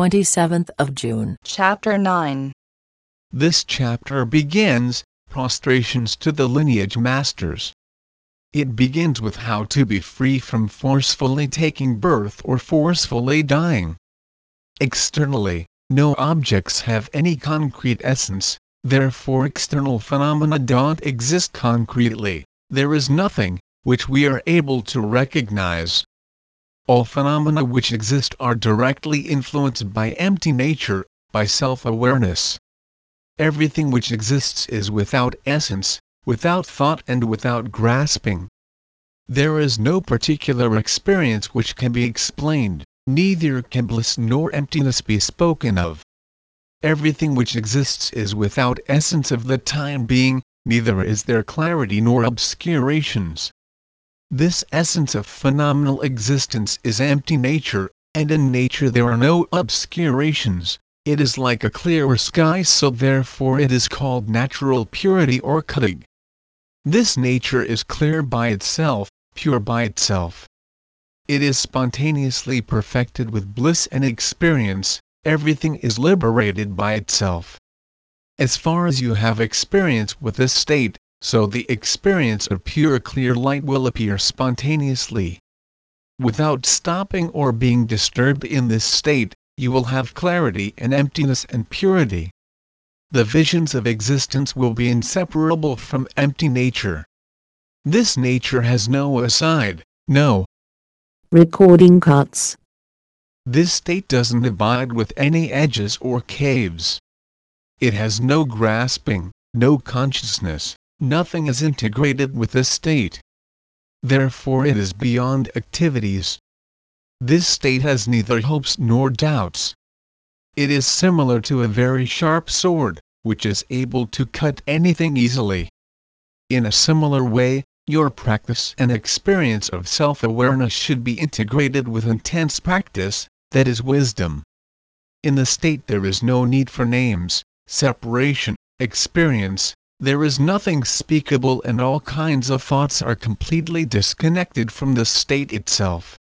27th of June. Chapter 9 This chapter begins prostrations to the lineage masters. It begins with how to be free from forcefully taking birth or forcefully dying. Externally, no objects have any concrete essence, therefore external phenomena don't exist concretely, there is nothing which we are able to recognize. All phenomena which exist are directly influenced by empty nature, by self-awareness. Everything which exists is without essence, without thought and without grasping. There is no particular experience which can be explained, neither can bliss nor emptiness be spoken of. Everything which exists is without essence of the time being, neither is there clarity nor obscurations. This essence of phenomenal existence is empty nature, and in nature there are no obscurations, it is like a clear sky so therefore it is called natural purity or cutting. This nature is clear by itself, pure by itself. It is spontaneously perfected with bliss and experience, everything is liberated by itself. As far as you have experience with this state, so the experience of pure clear light will appear spontaneously. Without stopping or being disturbed in this state, you will have clarity and emptiness and purity. The visions of existence will be inseparable from empty nature. This nature has no aside, no. Recording cuts. This state doesn't abide with any edges or caves. It has no grasping, no consciousness, nothing is integrated with this state. Therefore it is beyond activities. This state has neither hopes nor doubts. It is similar to a very sharp sword, which is able to cut anything easily. In a similar way, your practice and experience of self-awareness should be integrated with intense practice, that is wisdom. In the state there is no need for names, separation, experience, there is nothing speakable and all kinds of thoughts are completely disconnected from the state itself.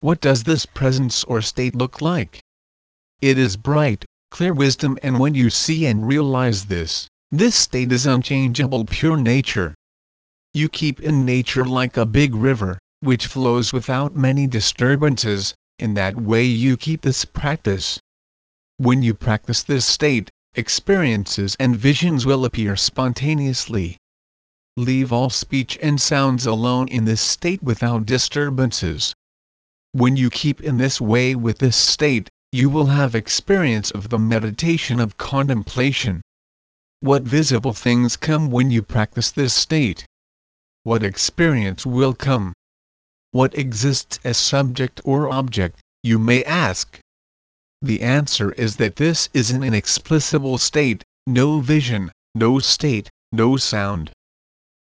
What does this presence or state look like? It is bright, clear wisdom and when you see and realize this, this state is unchangeable pure nature. You keep in nature like a big river, which flows without many disturbances, in that way you keep this practice. When you practice this state, experiences and visions will appear spontaneously. Leave all speech and sounds alone in this state without disturbances. When you keep in this way with this state, you will have experience of the meditation of contemplation. What visible things come when you practice this state? What experience will come? What exists as subject or object, you may ask. The answer is that this is an inexplicable state, no vision, no state, no sound.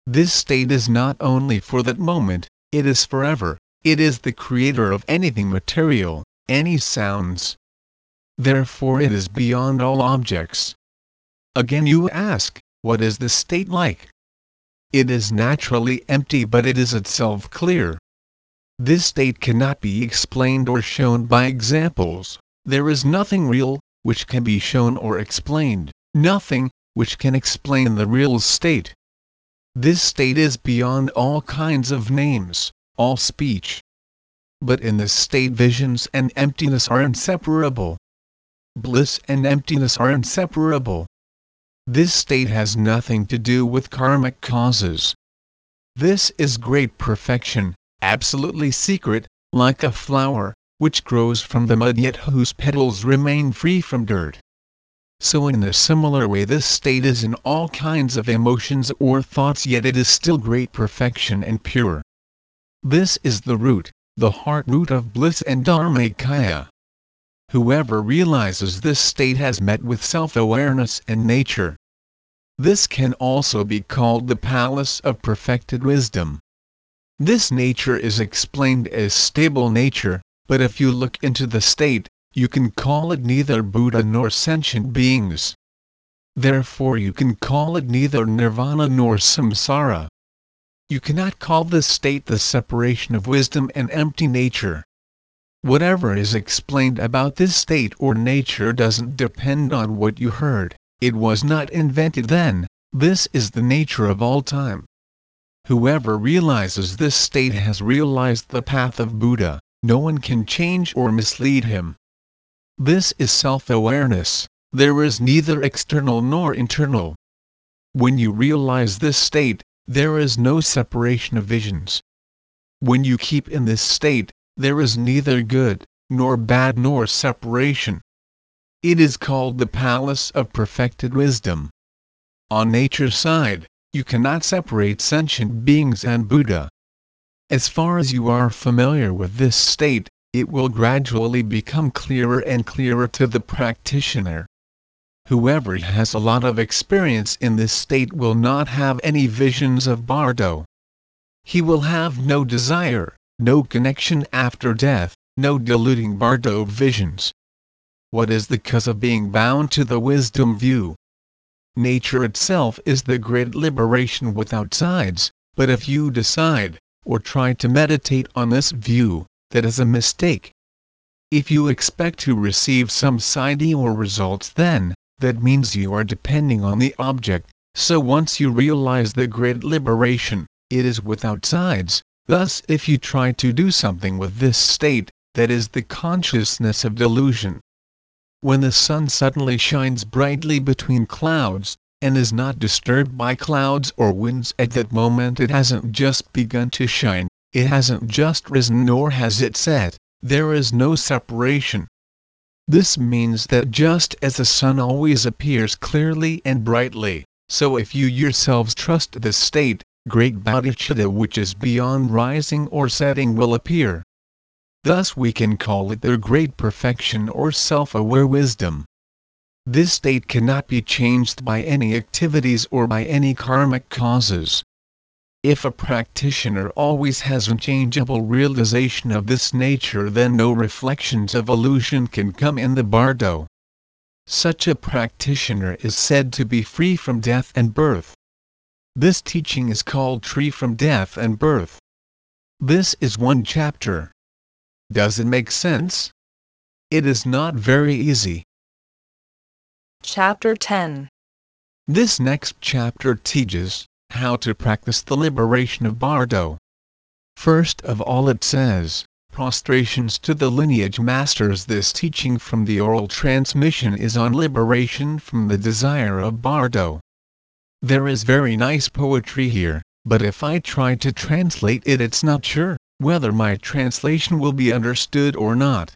This state is not only for that moment, it is forever, it is the creator of anything material, any sounds. Therefore it is beyond all objects. Again you ask, what is the state like? It is naturally empty but it is itself clear. This state cannot be explained or shown by examples there is nothing real, which can be shown or explained, nothing, which can explain the real state. This state is beyond all kinds of names, all speech. But in this state visions and emptiness are inseparable. Bliss and emptiness are inseparable. This state has nothing to do with karmic causes. This is great perfection, absolutely secret, like a flower, which grows from the mud yet whose petals remain free from dirt. So in a similar way this state is in all kinds of emotions or thoughts yet it is still great perfection and pure. This is the root, the heart root of bliss and dharmakaya. Whoever realizes this state has met with self-awareness and nature. This can also be called the palace of perfected wisdom. This nature is explained as stable nature, but if you look into the state, you can call it neither Buddha nor sentient beings. Therefore you can call it neither nirvana nor samsara. You cannot call this state the separation of wisdom and empty nature. Whatever is explained about this state or nature doesn't depend on what you heard, it was not invented then, this is the nature of all time. Whoever realizes this state has realized the path of Buddha, no one can change or mislead him. This is self-awareness, there is neither external nor internal. When you realize this state, there is no separation of visions. When you keep in this state, there is neither good, nor bad nor separation. It is called the palace of perfected wisdom. On nature's side, you cannot separate sentient beings and Buddha. As far as you are familiar with this state, it will gradually become clearer and clearer to the practitioner. Whoever has a lot of experience in this state will not have any visions of Bardo. He will have no desire, no connection after death, no deluding Bardo visions. What is the cause of being bound to the wisdom view? Nature itself is the great liberation without sides, but if you decide, or try to meditate on this view, that is a mistake. If you expect to receive some side or results then, that means you are depending on the object, so once you realize the great liberation, it is without sides. Thus if you try to do something with this state, that is the consciousness of delusion. When the sun suddenly shines brightly between clouds, and is not disturbed by clouds or winds at that moment it hasn't just begun to shine, it hasn't just risen nor has it set, there is no separation, this means that just as the sun always appears clearly and brightly, so if you yourselves trust this state, great bodhicitta which is beyond rising or setting will appear. Thus we can call it their great perfection or self-aware wisdom. This state cannot be changed by any activities or by any karmic causes. If a practitioner always has unchangeable realization of this nature then no reflections of illusion can come in the bardo. Such a practitioner is said to be free from death and birth. This teaching is called Free from Death and Birth. This is one chapter. Does it make sense? It is not very easy. Chapter 10 This next chapter teaches how to practice the liberation of Bardo. First of all it says, prostrations to the lineage masters this teaching from the oral transmission is on liberation from the desire of Bardo. There is very nice poetry here, but if I try to translate it it's not sure whether my translation will be understood or not.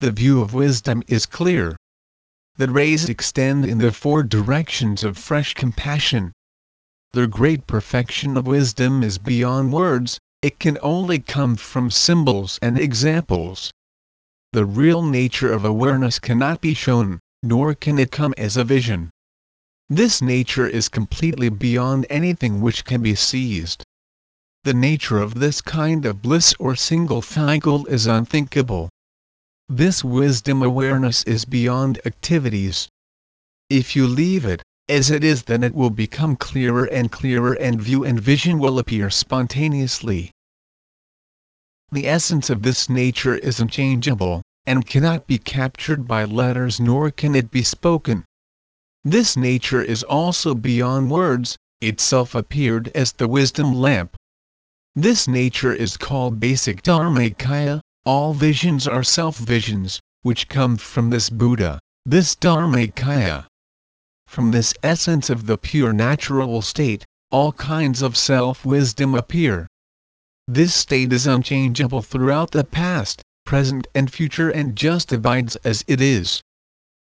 The view of wisdom is clear. The rays extend in the four directions of fresh compassion, the great perfection of wisdom is beyond words, it can only come from symbols and examples. The real nature of awareness cannot be shown, nor can it come as a vision. This nature is completely beyond anything which can be seized. The nature of this kind of bliss or single cycle is unthinkable. This wisdom awareness is beyond activities. If you leave it, as it is then it will become clearer and clearer and view and vision will appear spontaneously. The essence of this nature is unchangeable, and cannot be captured by letters nor can it be spoken. This nature is also beyond words, itself appeared as the wisdom lamp. This nature is called basic Dharmakaya, all visions are self-visions, which come from this Buddha, this Dharmakaya. From this essence of the pure natural state, all kinds of self-wisdom appear. This state is unchangeable throughout the past, present and future and just abides as it is.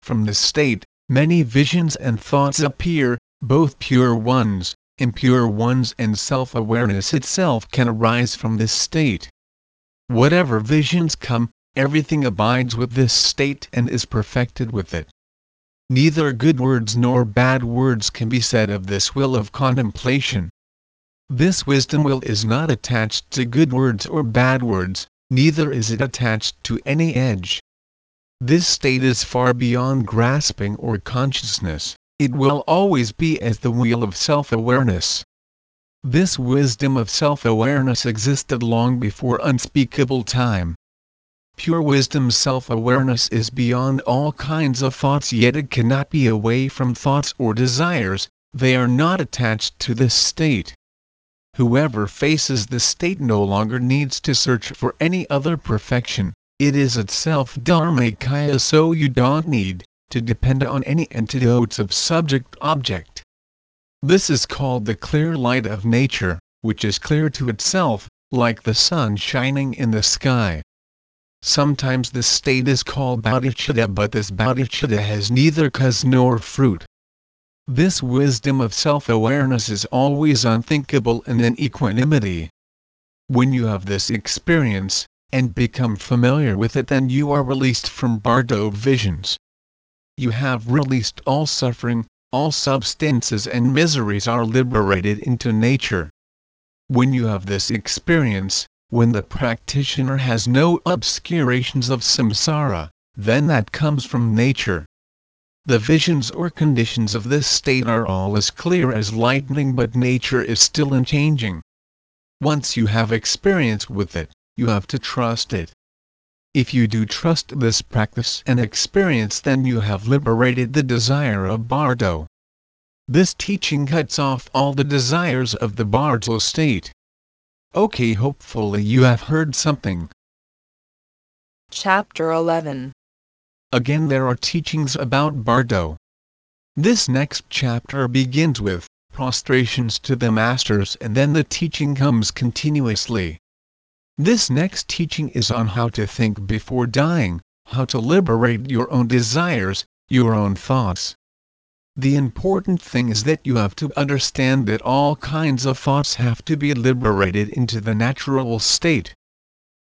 From this state, many visions and thoughts appear, both pure ones, impure ones and self-awareness itself can arise from this state. Whatever visions come, everything abides with this state and is perfected with it. Neither good words nor bad words can be said of this will of contemplation. This wisdom will is not attached to good words or bad words, neither is it attached to any edge. This state is far beyond grasping or consciousness, it will always be as the wheel of self-awareness. This wisdom of self-awareness existed long before unspeakable time. Pure wisdom self-awareness is beyond all kinds of thoughts yet it cannot be away from thoughts or desires, they are not attached to this state. Whoever faces this state no longer needs to search for any other perfection, it is itself Dharmakaya so you don't need to depend on any antidotes of subject-object. This is called the clear light of nature, which is clear to itself, like the sun shining in the sky. Sometimes this state is called bodhicitta but this bodhicitta has neither cause nor fruit. This wisdom of self-awareness is always unthinkable and in equanimity. When you have this experience, and become familiar with it then you are released from bardo visions. You have released all suffering, all substances and miseries are liberated into nature. When you have this experience, when the practitioner has no obscurations of samsara, then that comes from nature. The visions or conditions of this state are all as clear as lightning but nature is still unchanging. Once you have experience with it, you have to trust it. If you do trust this practice and experience then you have liberated the desire of bardo. This teaching cuts off all the desires of the bardo state. Okay hopefully you have heard something. Chapter 11 Again there are teachings about Bardo. This next chapter begins with prostrations to the masters and then the teaching comes continuously. This next teaching is on how to think before dying, how to liberate your own desires, your own thoughts. The important thing is that you have to understand that all kinds of thoughts have to be liberated into the natural state.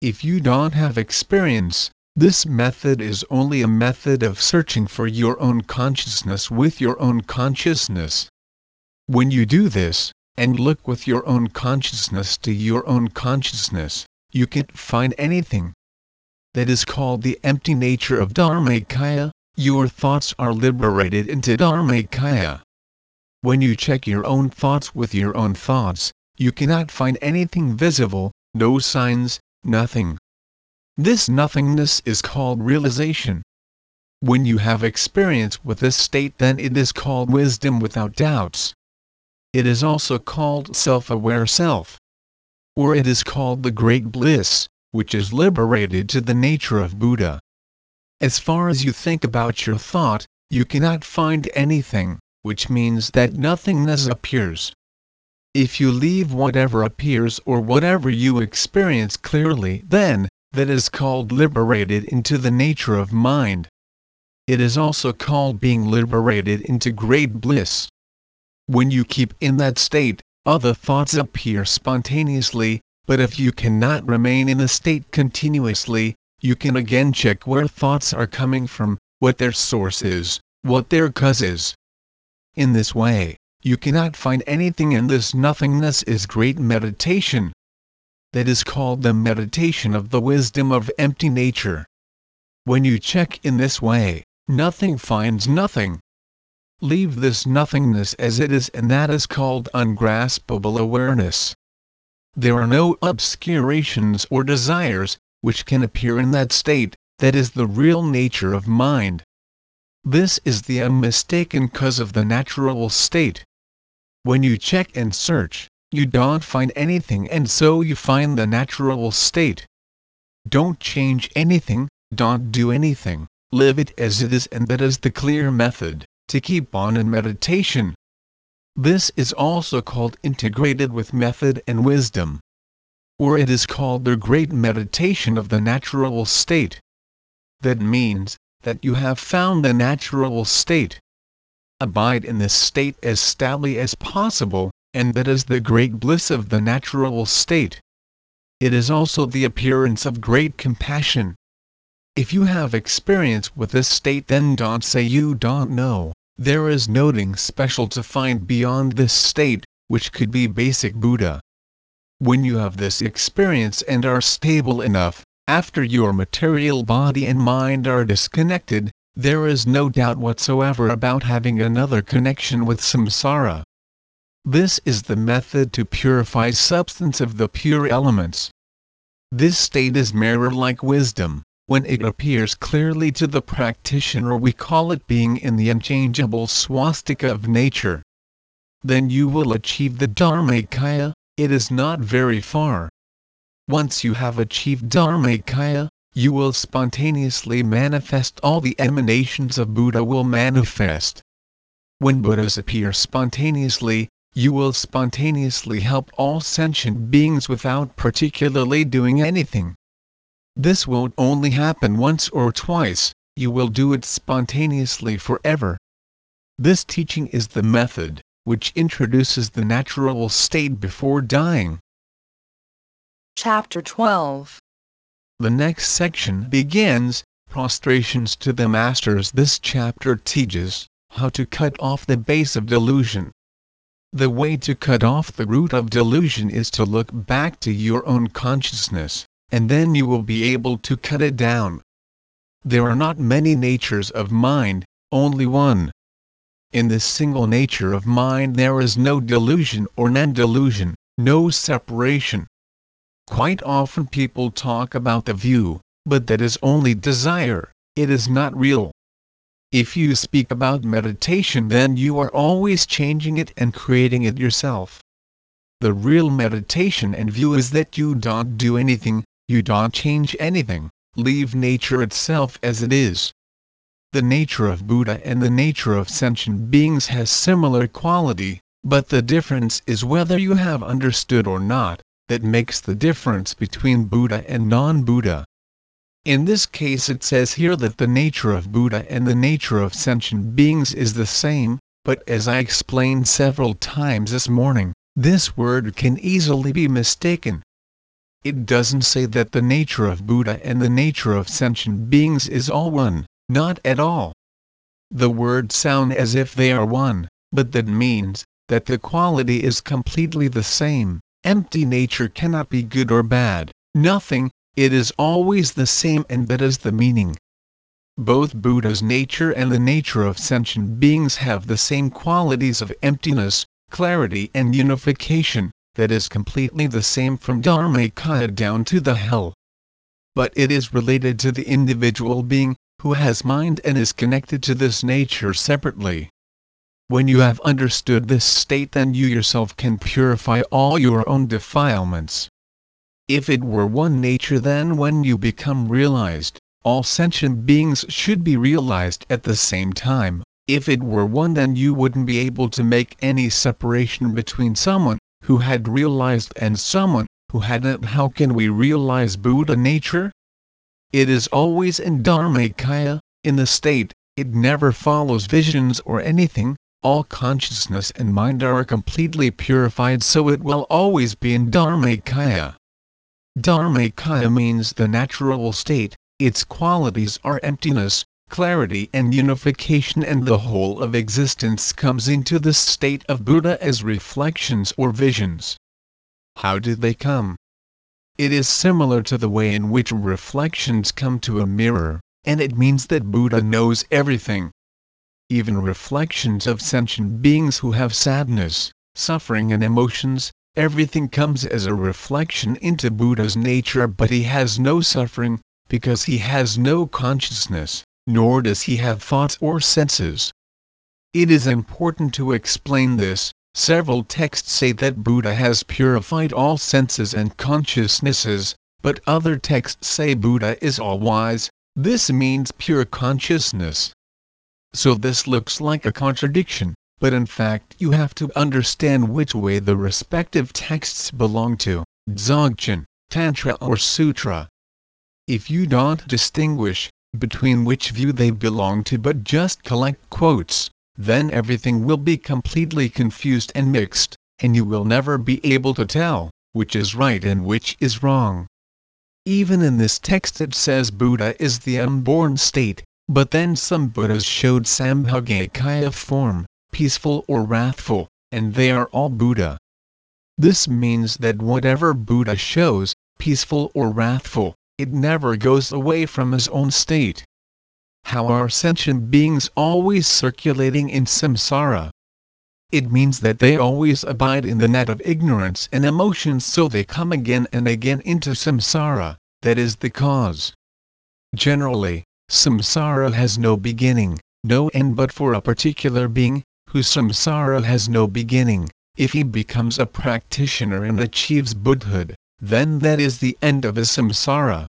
If you don't have experience, this method is only a method of searching for your own consciousness with your own consciousness. When you do this, and look with your own consciousness to your own consciousness, you can't find anything. That is called the empty nature of Dharmakaya, your thoughts are liberated into Dharmakaya. When you check your own thoughts with your own thoughts, you cannot find anything visible, no signs, nothing. This nothingness is called realization. When you have experience with this state then it is called wisdom without doubts. It is also called self-aware self. Or it is called the great bliss, which is liberated to the nature of Buddha. As far as you think about your thought, you cannot find anything, which means that nothingness appears. If you leave whatever appears or whatever you experience clearly, then, that is called liberated into the nature of mind. It is also called being liberated into great bliss. When you keep in that state, other thoughts appear spontaneously, but if you cannot remain in the state continuously, you can again check where thoughts are coming from, what their source is, what their cause is. In this way, you cannot find anything and this nothingness is great meditation. That is called the meditation of the wisdom of empty nature. When you check in this way, nothing finds nothing. Leave this nothingness as it is and that is called ungraspable awareness. There are no obscurations or desires, which can appear in that state, that is the real nature of mind. This is the unmistaken cause of the natural state. When you check and search, you don't find anything and so you find the natural state. Don't change anything, don't do anything, live it as it is and that is the clear method, to keep on in meditation. This is also called integrated with method and wisdom or it is called the great meditation of the natural state. That means that you have found the natural state. Abide in this state as stoutly as possible, and that is the great bliss of the natural state. It is also the appearance of great compassion. If you have experience with this state then don't say you don't know, there is nothing special to find beyond this state, which could be basic Buddha. When you have this experience and are stable enough, after your material body and mind are disconnected, there is no doubt whatsoever about having another connection with samsara. This is the method to purify substance of the pure elements. This state is mirror-like wisdom, when it appears clearly to the practitioner we call it being in the unchangeable swastika of nature. Then you will achieve the Dharmakaya, it is not very far. Once you have achieved Dharmakaya, you will spontaneously manifest all the emanations of Buddha will manifest. When Buddhas appear spontaneously, you will spontaneously help all sentient beings without particularly doing anything. This won't only happen once or twice, you will do it spontaneously forever. This teaching is the method, which introduces the natural state before dying. Chapter 12 The next section begins prostrations to the masters. This chapter teaches how to cut off the base of delusion. The way to cut off the root of delusion is to look back to your own consciousness, and then you will be able to cut it down. There are not many natures of mind, only one. In this single nature of mind there is no delusion or non-delusion, no separation. Quite often people talk about the view, but that is only desire, it is not real. If you speak about meditation then you are always changing it and creating it yourself. The real meditation and view is that you don't do anything, you don't change anything, leave nature itself as it is. The nature of Buddha and the nature of sentient beings has similar quality, but the difference is whether you have understood or not that makes the difference between Buddha and non-Buddha. In this case it says here that the nature of Buddha and the nature of sentient beings is the same, but as I explained several times this morning, this word can easily be mistaken. It doesn't say that the nature of Buddha and the nature of sentient beings is all one, not at all. The words sound as if they are one, but that means that the quality is completely the same. Empty nature cannot be good or bad, nothing, it is always the same and that is the meaning. Both Buddha's nature and the nature of sentient beings have the same qualities of emptiness, clarity and unification, that is completely the same from Dharmakaya down to the hell. But it is related to the individual being, who has mind and is connected to this nature separately. When you have understood this state then you yourself can purify all your own defilements. If it were one nature then when you become realized, all sentient beings should be realized at the same time. If it were one then you wouldn't be able to make any separation between someone who had realized and someone who hadn't. How can we realize Buddha nature? It is always in Dharmakaya, in the state, it never follows visions or anything, all consciousness and mind are completely purified so it will always be in Dharmakaya. Dharmakaya means the natural state, its qualities are emptiness, clarity and unification and the whole of existence comes into this state of Buddha as reflections or visions. How did they come? It is similar to the way in which reflections come to a mirror, and it means that Buddha knows everything, even reflections of sentient beings who have sadness, suffering and emotions, everything comes as a reflection into Buddha's nature but he has no suffering, because he has no consciousness, nor does he have thoughts or senses. It is important to explain this, several texts say that Buddha has purified all senses and consciousnesses, but other texts say Buddha is all-wise, this means pure consciousness. So this looks like a contradiction, but in fact you have to understand which way the respective texts belong to, Dzogchen, Tantra or Sutra. If you don't distinguish between which view they belong to but just collect quotes, then everything will be completely confused and mixed, and you will never be able to tell which is right and which is wrong. Even in this text it says Buddha is the unborn state, but then some Buddhas showed Sambhogakaya form, peaceful or wrathful, and they are all Buddha. This means that whatever Buddha shows, peaceful or wrathful, it never goes away from his own state. How are sentient beings always circulating in samsara? It means that they always abide in the net of ignorance and emotions so they come again and again into samsara, that is the cause. Generally, samsara has no beginning, no end but for a particular being, whose samsara has no beginning. If he becomes a practitioner and achieves Buddhahood, then that is the end of his samsara.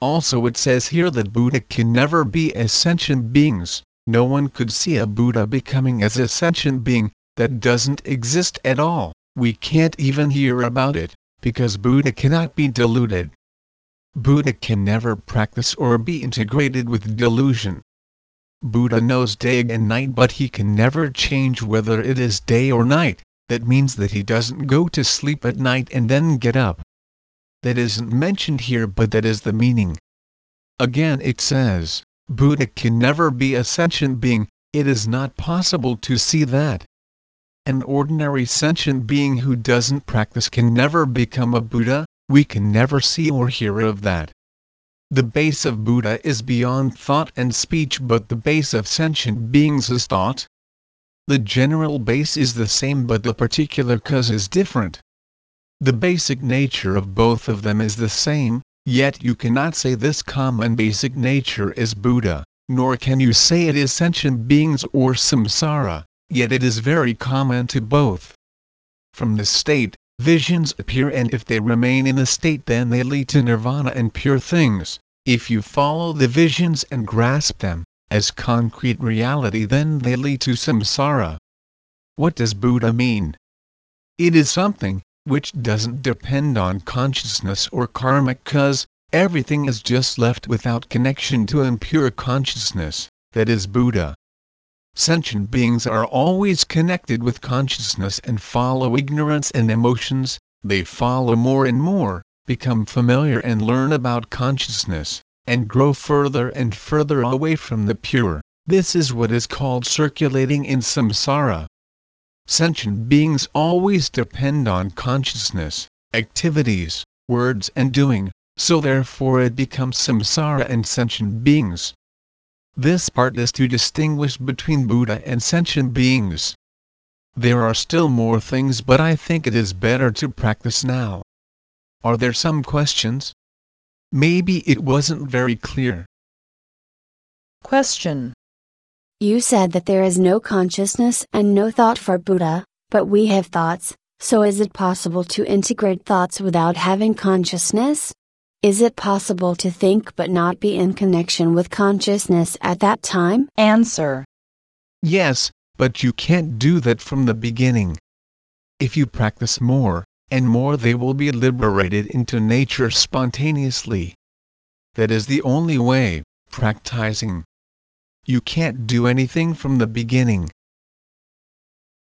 Also it says here that Buddha can never be as sentient beings, no one could see a Buddha becoming as a sentient being, that doesn't exist at all, we can't even hear about it, because Buddha cannot be deluded. Buddha can never practice or be integrated with delusion. Buddha knows day and night but he can never change whether it is day or night, that means that he doesn't go to sleep at night and then get up that isn't mentioned here but that is the meaning. Again it says, Buddha can never be a sentient being, it is not possible to see that. An ordinary sentient being who doesn't practice can never become a Buddha, we can never see or hear of that. The base of Buddha is beyond thought and speech but the base of sentient beings is thought. The general base is the same but the particular cause is different. The basic nature of both of them is the same, yet you cannot say this common basic nature is Buddha, nor can you say it is sentient beings or samsara, yet it is very common to both. From this state, visions appear and if they remain in the state then they lead to nirvana and pure things, if you follow the visions and grasp them, as concrete reality then they lead to samsara. What does Buddha mean? It is something, which doesn't depend on consciousness or karma cause everything is just left without connection to impure consciousness, that is Buddha. Sentient beings are always connected with consciousness and follow ignorance and emotions, they follow more and more, become familiar and learn about consciousness, and grow further and further away from the pure. This is what is called circulating in samsara. Sentient beings always depend on consciousness, activities, words and doing, so therefore it becomes samsara and sentient beings. This part is to distinguish between Buddha and sentient beings. There are still more things but I think it is better to practice now. Are there some questions? Maybe it wasn't very clear. Question. You said that there is no consciousness and no thought for Buddha, but we have thoughts, so is it possible to integrate thoughts without having consciousness? Is it possible to think but not be in connection with consciousness at that time? Answer. Yes, but you can't do that from the beginning. If you practice more, and more they will be liberated into nature spontaneously. That is the only way, practicing you can't do anything from the beginning.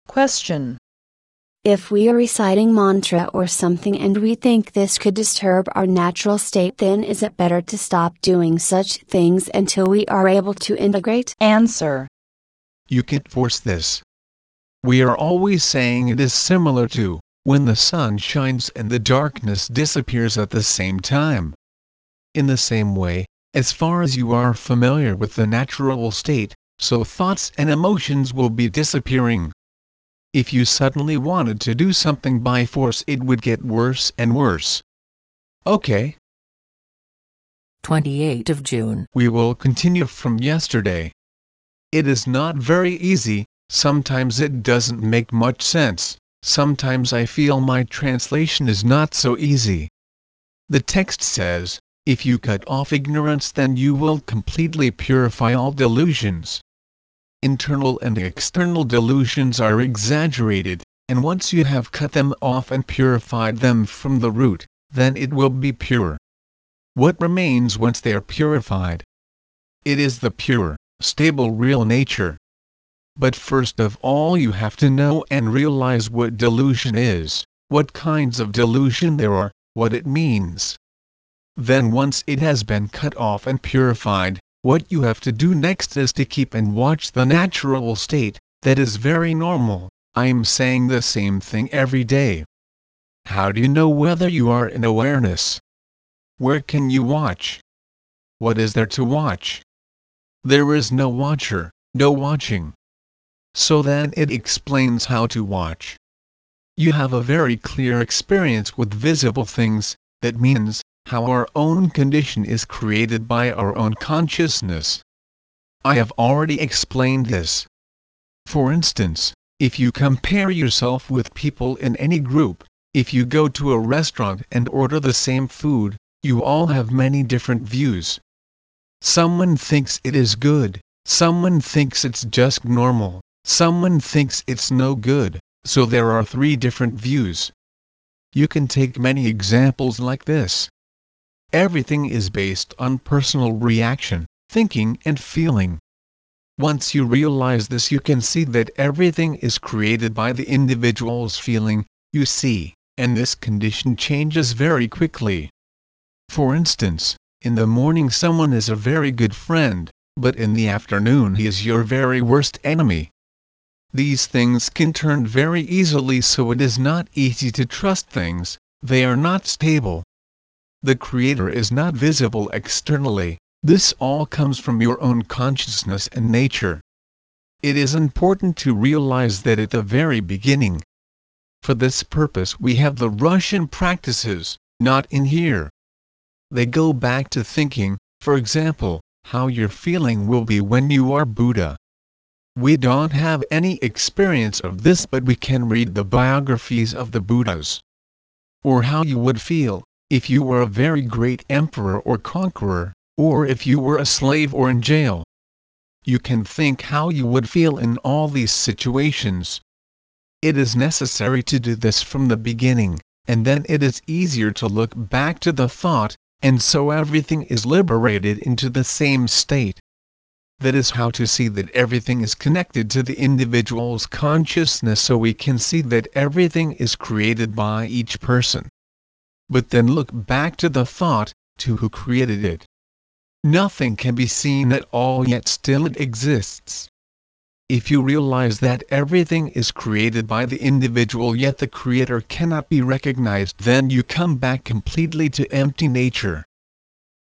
Question. If we are reciting mantra or something and we think this could disturb our natural state, then is it better to stop doing such things until we are able to integrate? Answer. You can't force this. We are always saying it is similar to when the sun shines and the darkness disappears at the same time. In the same way, as far as you are familiar with the natural state, so thoughts and emotions will be disappearing. If you suddenly wanted to do something by force, it would get worse and worse. Okay. 28 of June. We will continue from yesterday. It is not very easy, sometimes it doesn't make much sense, sometimes I feel my translation is not so easy. The text says, if you cut off ignorance then you will completely purify all delusions. Internal and external delusions are exaggerated, and once you have cut them off and purified them from the root, then it will be pure. What remains once they are purified? It is the pure, stable real nature. But first of all you have to know and realize what delusion is, what kinds of delusion there are, what it means. Then once it has been cut off and purified, what you have to do next is to keep and watch the natural state, that is very normal, I am saying the same thing every day. How do you know whether you are in awareness? Where can you watch? What is there to watch? There is no watcher, no watching. So then it explains how to watch. You have a very clear experience with visible things, that means, how our own condition is created by our own consciousness. I have already explained this. For instance, if you compare yourself with people in any group, if you go to a restaurant and order the same food, you all have many different views. Someone thinks it is good, someone thinks it's just normal, someone thinks it's no good, so there are three different views. You can take many examples like this. Everything is based on personal reaction, thinking and feeling. Once you realize this you can see that everything is created by the individual's feeling, you see, and this condition changes very quickly. For instance, in the morning someone is a very good friend, but in the afternoon he is your very worst enemy. These things can turn very easily so it is not easy to trust things, they are not stable. The Creator is not visible externally, this all comes from your own consciousness and nature. It is important to realize that at the very beginning. For this purpose we have the Rushen practices, not in here. They go back to thinking, for example, how your feeling will be when you are Buddha. We don't have any experience of this but we can read the biographies of the Buddhas. Or how you would feel, if you were a very great emperor or conqueror, or if you were a slave or in jail. You can think how you would feel in all these situations. It is necessary to do this from the beginning, and then it is easier to look back to the thought, and so everything is liberated into the same state. That is how to see that everything is connected to the individual's consciousness so we can see that everything is created by each person. But then look back to the thought, to who created it. Nothing can be seen at all yet still it exists. If you realize that everything is created by the individual yet the creator cannot be recognized then you come back completely to empty nature.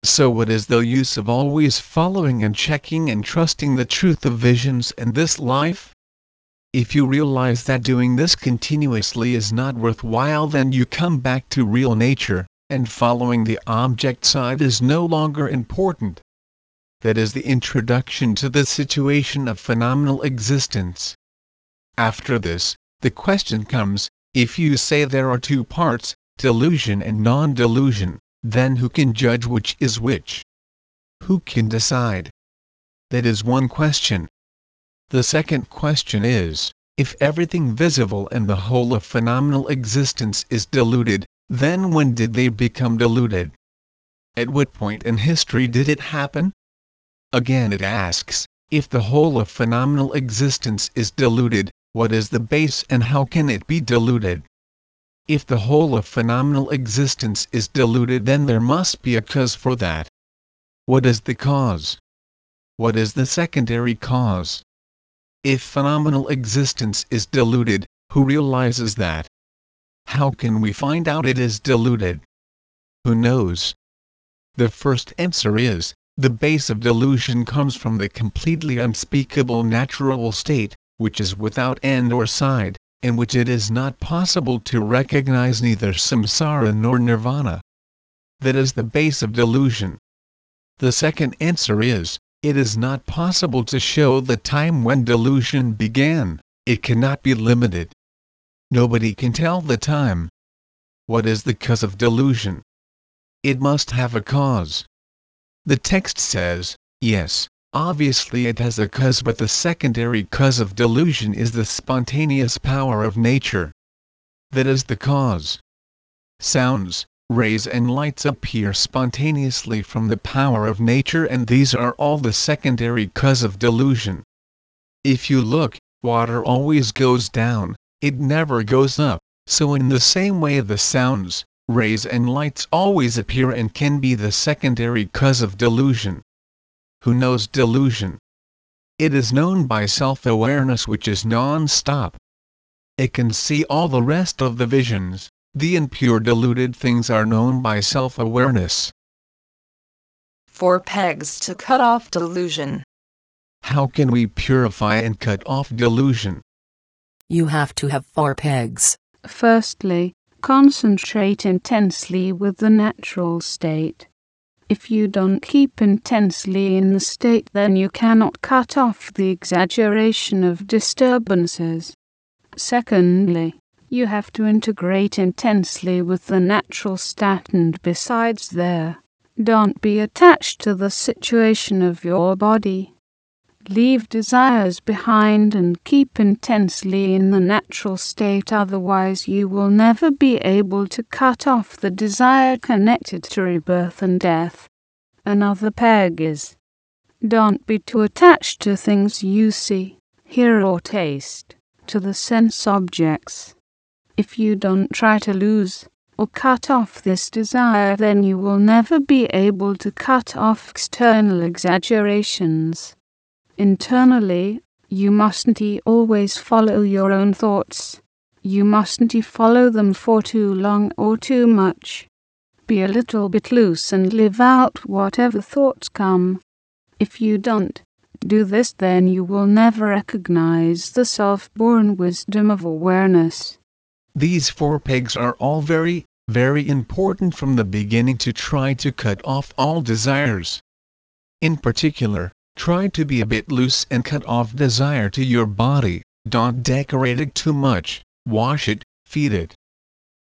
So what is the use of always following and checking and trusting the truth of visions and this life? If you realize that doing this continuously is not worthwhile then you come back to real nature, and following the object side is no longer important that is the introduction to the situation of phenomenal existence. After this, the question comes, if you say there are two parts, delusion and non-delusion, then who can judge which is which? Who can decide? That is one question. The second question is, if everything visible and the whole of phenomenal existence is diluted, then when did they become diluted? At what point in history did it happen? Again it asks, if the whole of phenomenal existence is diluted, what is the base and how can it be diluted? If the whole of phenomenal existence is diluted then there must be a cause for that. What is the cause? What is the secondary cause? If phenomenal existence is deluded, who realizes that? How can we find out it is deluded? Who knows? The first answer is, the base of delusion comes from the completely unspeakable natural state, which is without end or side, in which it is not possible to recognize neither samsara nor nirvana. That is the base of delusion. The second answer is, it is not possible to show the time when delusion began, it cannot be limited. Nobody can tell the time. What is the cause of delusion? It must have a cause. The text says, yes, obviously it has a cause but the secondary cause of delusion is the spontaneous power of nature. That is the cause. Sounds, rays and lights appear spontaneously from the power of nature and these are all the secondary cause of delusion. If you look, water always goes down, it never goes up, so in the same way the sounds, rays and lights always appear and can be the secondary cause of delusion. Who knows delusion? It is known by self-awareness which is non-stop. It can see all the rest of the visions, the impure deluded things are known by self-awareness. Four pegs to cut off delusion. How can we purify and cut off delusion? You have to have four pegs. Firstly, concentrate intensely with the natural state. If you don't keep intensely in the state, then you cannot cut off the exaggeration of disturbances. Secondly, you have to integrate intensely with the natural state, and besides, there, don't be attached to the situation of your body. Leave desires behind and keep intensely in the natural state, otherwise, you will never be able to cut off the desire connected to rebirth and death. Another peg is don't be too attached to things you see, hear, or taste, to the sense objects. If you don't try to lose or cut off this desire, then you will never be able to cut off external exaggerations. Internally, you mustn't always follow your own thoughts. You mustn't follow them for too long or too much. Be a little bit loose and live out whatever thoughts come. If you don't do this, then you will never recognize the self born wisdom of awareness. These four pegs are all very, very important from the beginning to try to cut off all desires. In particular, Try to be a bit loose and cut off desire to your body, don't decorate it too much, wash it, feed it.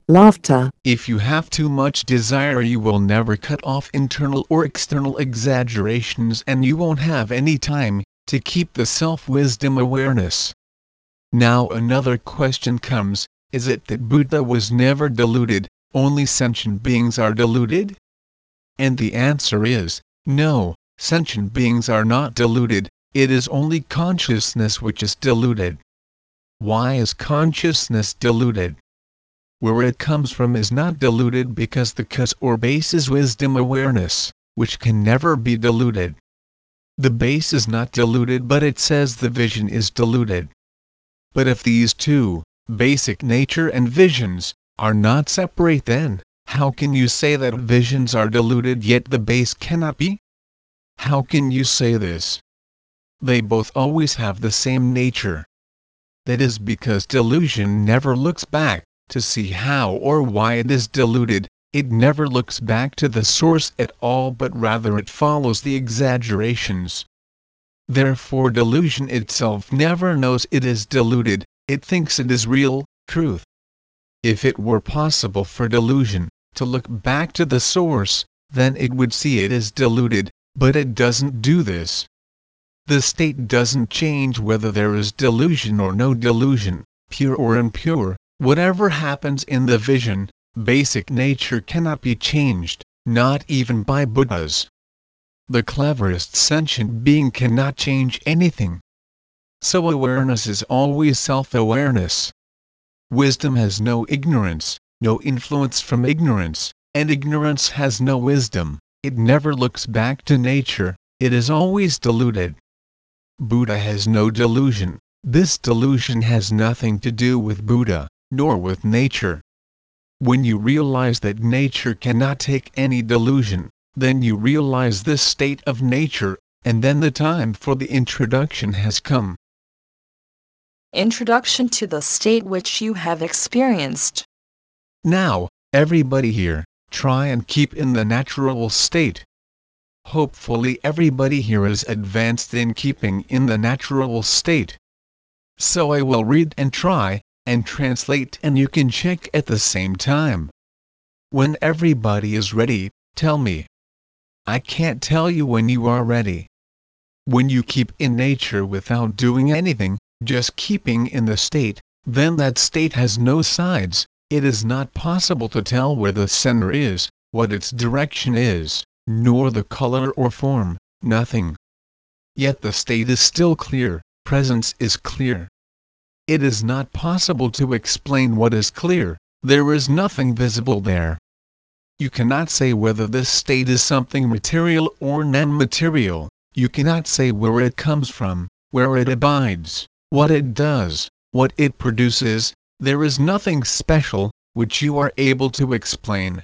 Laughter. If you have too much desire you will never cut off internal or external exaggerations and you won't have any time to keep the self-wisdom awareness. Now another question comes, is it that Buddha was never deluded, only sentient beings are deluded? And the answer is, no, sentient beings are not deluded, it is only consciousness which is deluded. Why is consciousness deluded? Where it comes from is not deluded because the cause or base is wisdom awareness, which can never be deluded. The base is not deluded but it says the vision is deluded. But if these two, basic nature and visions, are not separate then, how can you say that visions are deluded yet the base cannot be? How can you say this? They both always have the same nature. That is because delusion never looks back to see how or why it is deluded, it never looks back to the source at all but rather it follows the exaggerations. Therefore delusion itself never knows it is deluded, it thinks it is real, truth. If it were possible for delusion to look back to the source, then it would see it is deluded, but it doesn't do this. The state doesn't change whether there is delusion or no delusion, pure or impure, whatever happens in the vision, basic nature cannot be changed, not even by Buddhas. The cleverest sentient being cannot change anything. So awareness is always self-awareness. Wisdom has no ignorance, no influence from ignorance, and ignorance has no wisdom it never looks back to nature, it is always deluded. Buddha has no delusion, this delusion has nothing to do with Buddha, nor with nature. When you realize that nature cannot take any delusion, then you realize this state of nature, and then the time for the introduction has come. Introduction to the state which you have experienced. Now, everybody here, try and keep in the natural state. Hopefully everybody here is advanced in keeping in the natural state. So I will read and try, and translate and you can check at the same time. When everybody is ready, tell me. I can't tell you when you are ready. When you keep in nature without doing anything, just keeping in the state, then that state has no sides, it is not possible to tell where the center is, what its direction is, nor the color or form, nothing. Yet the state is still clear, presence is clear. It is not possible to explain what is clear, there is nothing visible there. You cannot say whether this state is something material or non-material, you cannot say where it comes from, where it abides, what it does, what it produces, there is nothing special, which you are able to explain.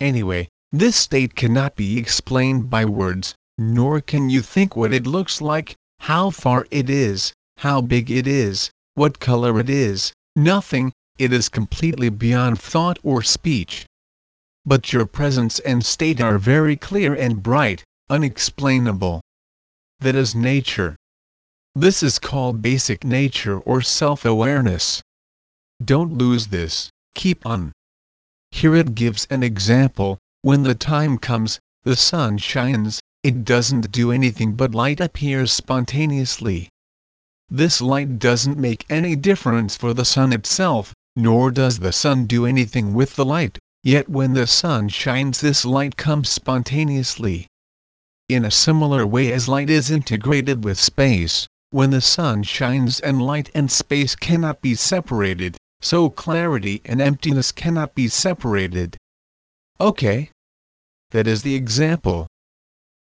Anyway, this state cannot be explained by words, nor can you think what it looks like, how far it is, how big it is, what color it is, nothing, it is completely beyond thought or speech. But your presence and state are very clear and bright, unexplainable. That is nature. This is called basic nature or self-awareness. Don't lose this, keep on. Here it gives an example, when the time comes, the sun shines, it doesn't do anything but light appears spontaneously. This light doesn't make any difference for the sun itself, nor does the sun do anything with the light, yet when the sun shines this light comes spontaneously. In a similar way as light is integrated with space, when the sun shines and light and space cannot be separated, so clarity and emptiness cannot be separated. Okay. That is the example.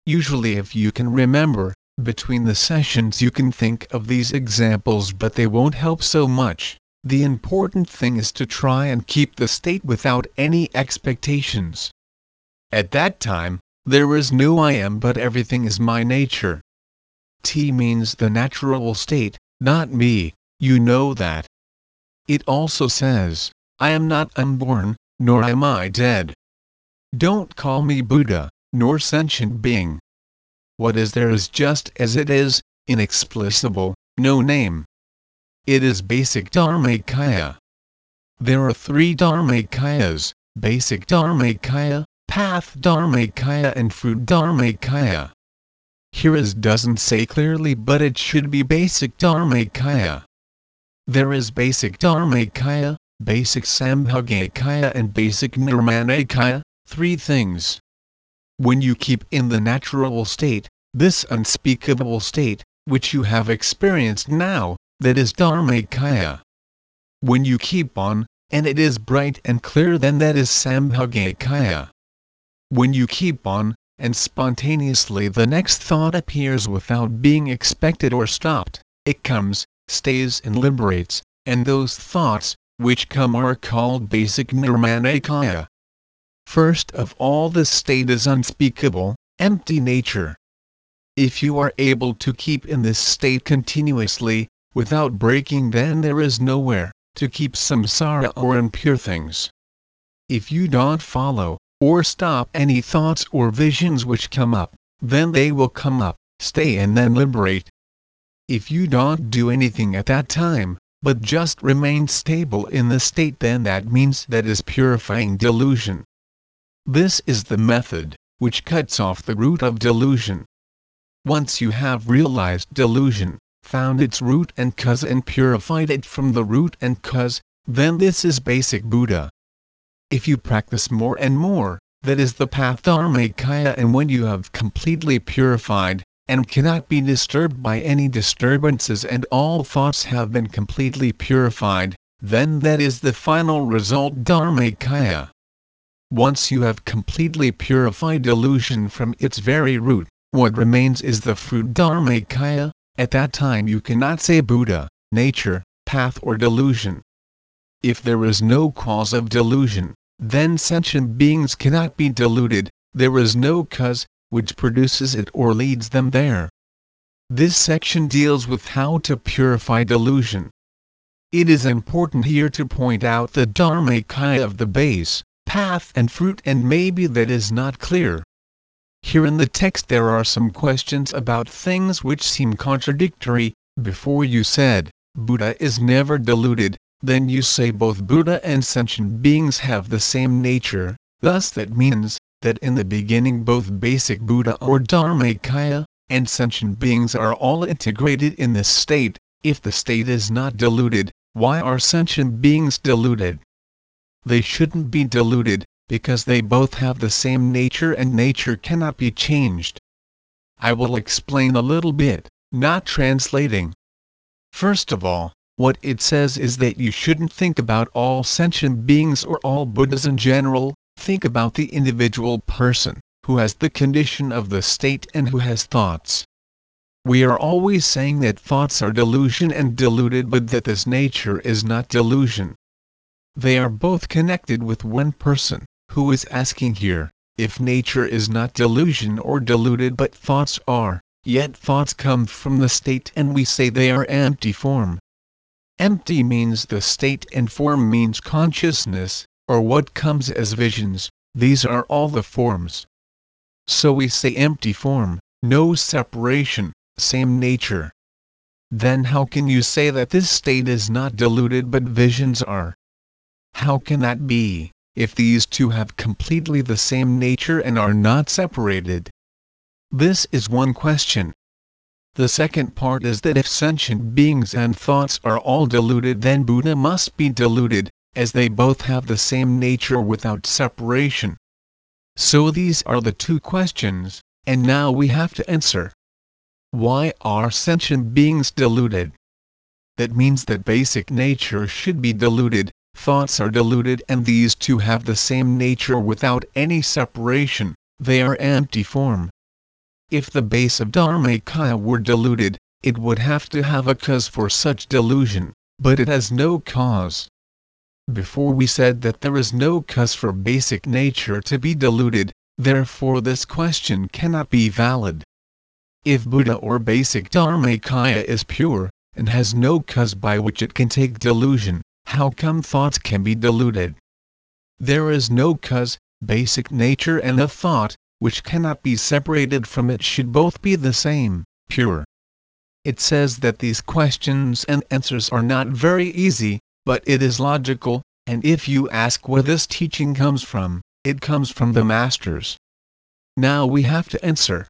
Usually if you can remember, between the sessions you can think of these examples but they won't help so much. The important thing is to try and keep the state without any expectations. At that time, there is no I am but everything is my nature. T means the natural state, not me, you know that. It also says, I am not unborn, nor am I dead. Don't call me Buddha, nor sentient being. What is there is just as it is, inexplicable, no name. It is basic Dharmakaya. There are three Dharmakayas, basic Dharmakaya, path Dharmakaya and fruit Dharmakaya. Here is doesn't say clearly but it should be basic Dharmakaya. There is basic Dharmakaya, basic Sambhogakaya and basic Nirmanakaya, three things. When you keep in the natural state, this unspeakable state, which you have experienced now, that is Dharmakaya. When you keep on, and it is bright and clear then that is Sambhogakaya. When you keep on, and spontaneously the next thought appears without being expected or stopped, it comes, stays and liberates, and those thoughts, which come are called basic nirmanakaya. First of all this state is unspeakable, empty nature. If you are able to keep in this state continuously, without breaking then there is nowhere to keep samsara or impure things. If you don't follow, or stop any thoughts or visions which come up, then they will come up, stay and then liberate. If you don't do anything at that time, but just remain stable in the state then that means that is purifying delusion. This is the method, which cuts off the root of delusion. Once you have realized delusion, found its root and cause and purified it from the root and cause, then this is basic Buddha. If you practice more and more, that is the path Dharmakaya and when you have completely purified, and cannot be disturbed by any disturbances and all thoughts have been completely purified, then that is the final result Dharmakaya. Once you have completely purified delusion from its very root, what remains is the fruit Dharmakaya, at that time you cannot say Buddha, nature, path or delusion. If there is no cause of delusion, then sentient beings cannot be deluded, there is no cause, which produces it or leads them there. This section deals with how to purify delusion. It is important here to point out the Dharmakaya of the base, path and fruit and maybe that is not clear. Here in the text there are some questions about things which seem contradictory. Before you said, Buddha is never deluded, then you say both Buddha and sentient beings have the same nature, thus that means, that in the beginning both basic Buddha or Dharmakaya, and sentient beings are all integrated in this state, if the state is not deluded, why are sentient beings deluded? They shouldn't be deluded, because they both have the same nature and nature cannot be changed. I will explain a little bit, not translating. First of all, what it says is that you shouldn't think about all sentient beings or all Buddhas in general, think about the individual person, who has the condition of the state and who has thoughts. We are always saying that thoughts are delusion and deluded but that this nature is not delusion. They are both connected with one person, who is asking here, if nature is not delusion or deluded but thoughts are, yet thoughts come from the state and we say they are empty form. Empty means the state and form means consciousness, or what comes as visions, these are all the forms. So we say empty form, no separation, same nature. Then how can you say that this state is not diluted but visions are? How can that be, if these two have completely the same nature and are not separated? This is one question. The second part is that if sentient beings and thoughts are all deluded then Buddha must be deluded, as they both have the same nature without separation. So these are the two questions, and now we have to answer. Why are sentient beings deluded? That means that basic nature should be deluded, thoughts are deluded and these two have the same nature without any separation, they are empty form. If the base of Dharmakaya were diluted, it would have to have a cause for such delusion, but it has no cause. Before we said that there is no cause for basic nature to be diluted, therefore this question cannot be valid. If Buddha or basic Dharmakaya is pure, and has no cause by which it can take delusion, how come thoughts can be diluted? There is no cause, basic nature and a thought, which cannot be separated from it should both be the same, pure. It says that these questions and answers are not very easy, but it is logical, and if you ask where this teaching comes from, it comes from the masters. Now we have to answer.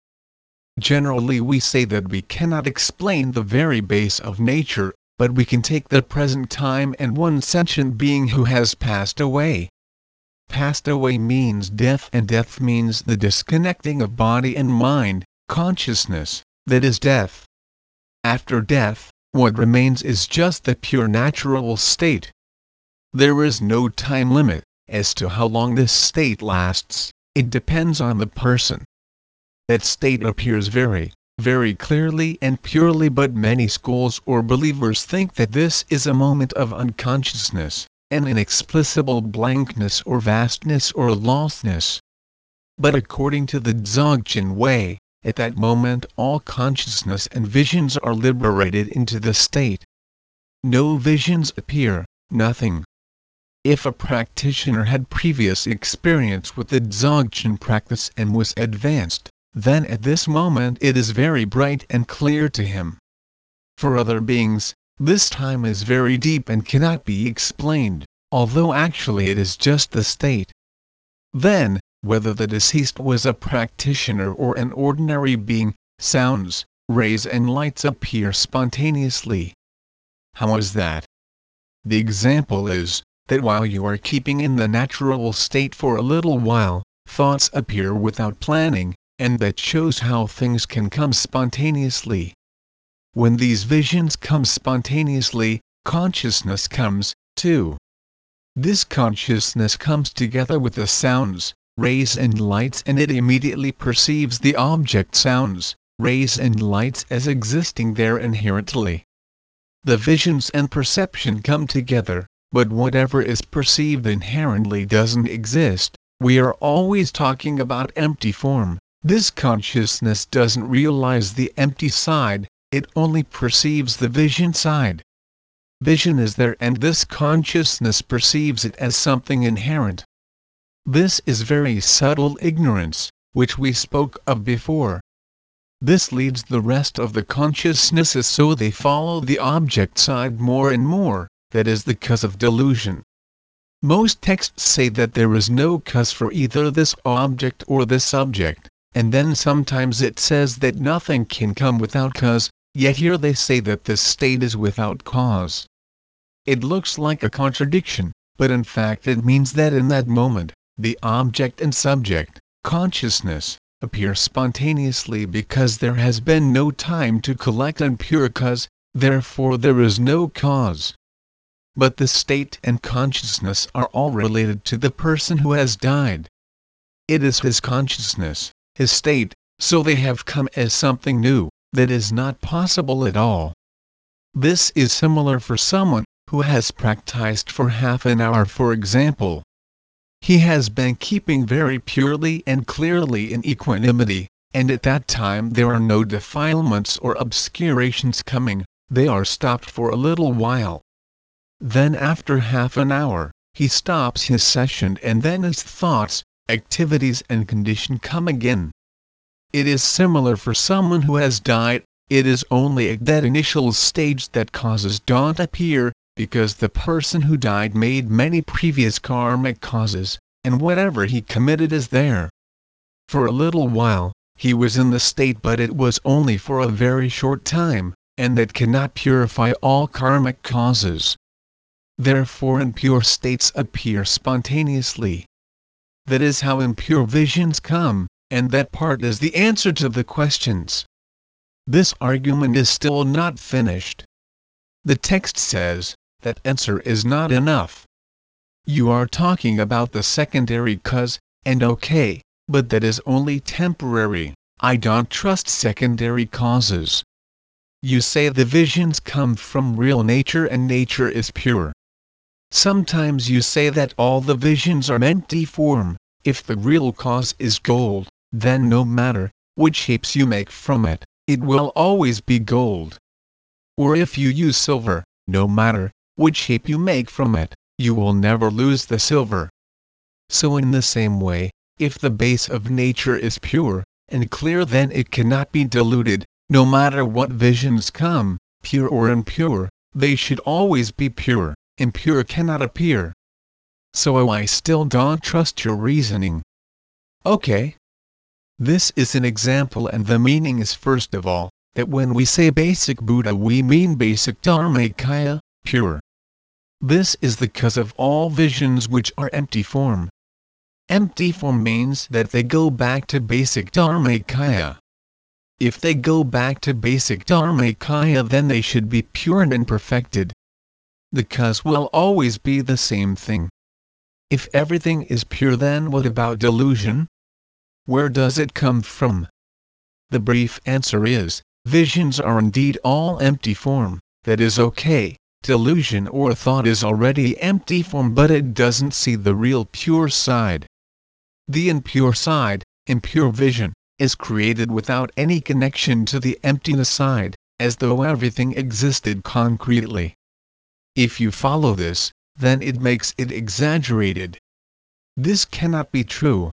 Generally we say that we cannot explain the very base of nature, but we can take the present time and one sentient being who has passed away, Passed away means death and death means the disconnecting of body and mind, consciousness, that is death. After death, what remains is just the pure natural state. There is no time limit, as to how long this state lasts, it depends on the person. That state appears very, very clearly and purely but many schools or believers think that this is a moment of unconsciousness, an inexplicable blankness or vastness or lostness. But according to the Dzogchen way, at that moment all consciousness and visions are liberated into the state. No visions appear, nothing. If a practitioner had previous experience with the Dzogchen practice and was advanced, then at this moment it is very bright and clear to him. For other beings, this time is very deep and cannot be explained, although actually it is just the state. Then, whether the deceased was a practitioner or an ordinary being, sounds, rays and lights appear spontaneously. How is that? The example is, that while you are keeping in the natural state for a little while, thoughts appear without planning, and that shows how things can come spontaneously. When these visions come spontaneously, consciousness comes, too. This consciousness comes together with the sounds, rays and lights and it immediately perceives the object sounds, rays and lights as existing there inherently. The visions and perception come together, but whatever is perceived inherently doesn't exist. We are always talking about empty form. This consciousness doesn't realize the empty side, it only perceives the vision side. Vision is there and this consciousness perceives it as something inherent. This is very subtle ignorance, which we spoke of before. This leads the rest of the consciousnesses so they follow the object side more and more, that is the cause of delusion. Most texts say that there is no cause for either this object or this subject, and then sometimes it says that nothing can come without cause, Yet here they say that the state is without cause. It looks like a contradiction, but in fact it means that in that moment, the object and subject, consciousness, appear spontaneously because there has been no time to collect and pure cause, therefore there is no cause. But the state and consciousness are all related to the person who has died. It is his consciousness, his state, so they have come as something new that is not possible at all. This is similar for someone who has practiced for half an hour for example. He has been keeping very purely and clearly in equanimity, and at that time there are no defilements or obscurations coming, they are stopped for a little while, then after half an hour, he stops his session and then his thoughts, activities and condition come again. It is similar for someone who has died, it is only at that initial stage that causes don't appear, because the person who died made many previous karmic causes, and whatever he committed is there. For a little while, he was in the state but it was only for a very short time, and that cannot purify all karmic causes. Therefore impure states appear spontaneously. That is how impure visions come, and that part is the answer to the questions. This argument is still not finished. The text says, that answer is not enough. You are talking about the secondary cause, and okay, but that is only temporary. I don't trust secondary causes. You say the visions come from real nature and nature is pure. Sometimes you say that all the visions are empty form, if the real cause is gold, then no matter which shapes you make from it, it will always be gold. Or if you use silver, no matter which shape you make from it, you will never lose the silver. So in the same way, if the base of nature is pure and clear then it cannot be diluted, no matter what visions come, pure or impure, they should always be pure, impure cannot appear. So oh, I still don't trust your reasoning. Okay. This is an example and the meaning is first of all, that when we say basic Buddha we mean basic Dharmakaya, pure. This is the cause of all visions which are empty form. Empty form means that they go back to basic Dharmakaya. If they go back to basic Dharmakaya then they should be pure and perfected. The cause will always be the same thing. If everything is pure then what about delusion? Where does it come from? The brief answer is, visions are indeed all empty form, that is okay delusion or thought is already empty form but it doesn't see the real pure side. The impure side, impure vision, is created without any connection to the emptiness side, as though everything existed concretely. If you follow this, then it makes it exaggerated. This cannot be true.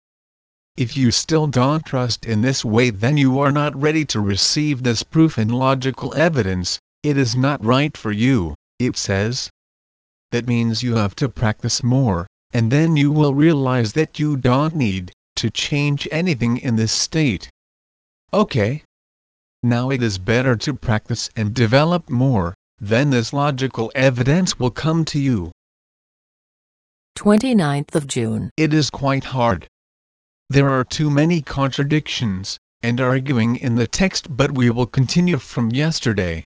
If you still don't trust in this way then you are not ready to receive this proof and logical evidence, it is not right for you it says. That means you have to practice more, and then you will realize that you don't need to change anything in this state. Okay. Now it is better to practice and develop more, then this logical evidence will come to you. 29th of June. It is quite hard. There are too many contradictions and arguing in the text but we will continue from yesterday.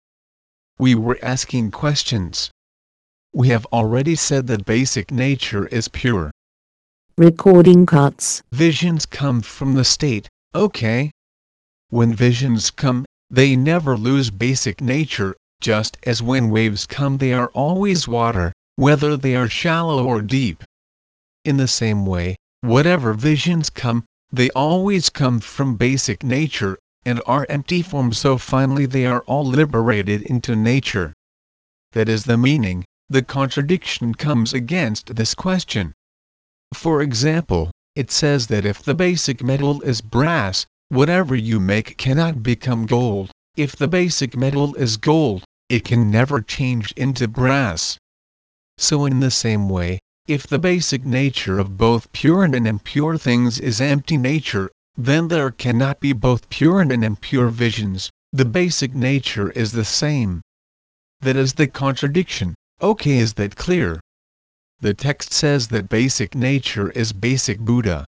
We were asking questions. We have already said that basic nature is pure. Recording cuts. Visions come from the state, okay? When visions come, they never lose basic nature, just as when waves come they are always water, whether they are shallow or deep. In the same way, whatever visions come, they always come from basic nature, and are empty form so finally they are all liberated into nature. That is the meaning, the contradiction comes against this question. For example, it says that if the basic metal is brass, whatever you make cannot become gold, if the basic metal is gold, it can never change into brass. So in the same way, if the basic nature of both pure and impure things is empty nature, then there cannot be both pure and impure visions, the basic nature is the same. That is the contradiction, okay is that clear? The text says that basic nature is basic Buddha.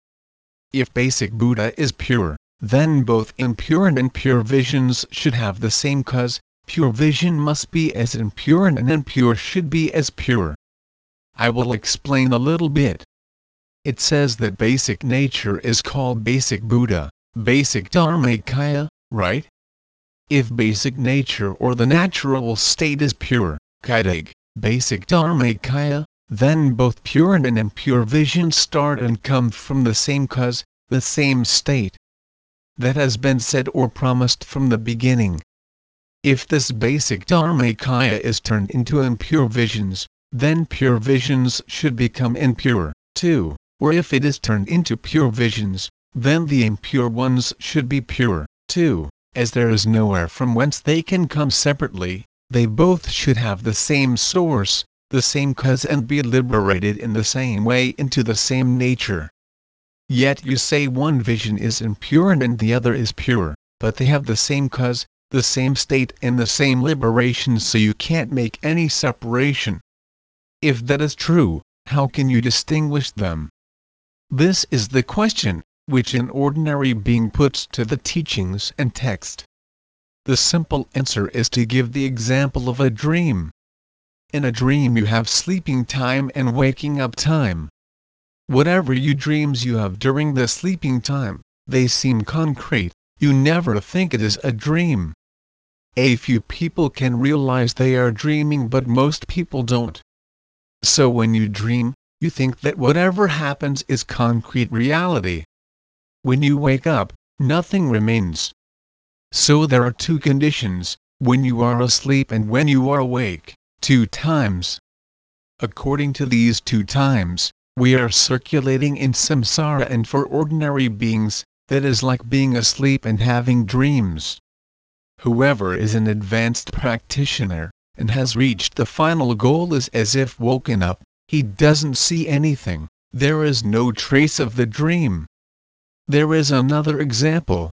If basic Buddha is pure, then both impure and impure visions should have the same cause, pure vision must be as impure and impure should be as pure. I will explain a little bit. It says that basic nature is called basic Buddha, basic Dharmakaya, right? If basic nature or the natural state is pure, Kaidig, basic Dharmakaya, then both pure and impure visions start and come from the same cause, the same state. That has been said or promised from the beginning. If this basic Dharmakaya is turned into impure visions, then pure visions should become impure, too, or if it is turned into pure visions, then the impure ones should be pure, too, as there is nowhere from whence they can come separately, they both should have the same source, the same cause and be liberated in the same way into the same nature. Yet you say one vision is impure and the other is pure, but they have the same cause, the same state and the same liberation so you can't make any separation. If that is true, how can you distinguish them? This is the question, which an ordinary being puts to the teachings and text. The simple answer is to give the example of a dream. In a dream you have sleeping time and waking up time. Whatever you dreams you have during the sleeping time, they seem concrete, you never think it is a dream. A few people can realize they are dreaming but most people don't. So when you dream, you think that whatever happens is concrete reality. When you wake up, nothing remains. So there are two conditions, when you are asleep and when you are awake two times. According to these two times, we are circulating in samsara and for ordinary beings, that is like being asleep and having dreams. Whoever is an advanced practitioner, and has reached the final goal is as if woken up, he doesn't see anything, there is no trace of the dream. There is another example.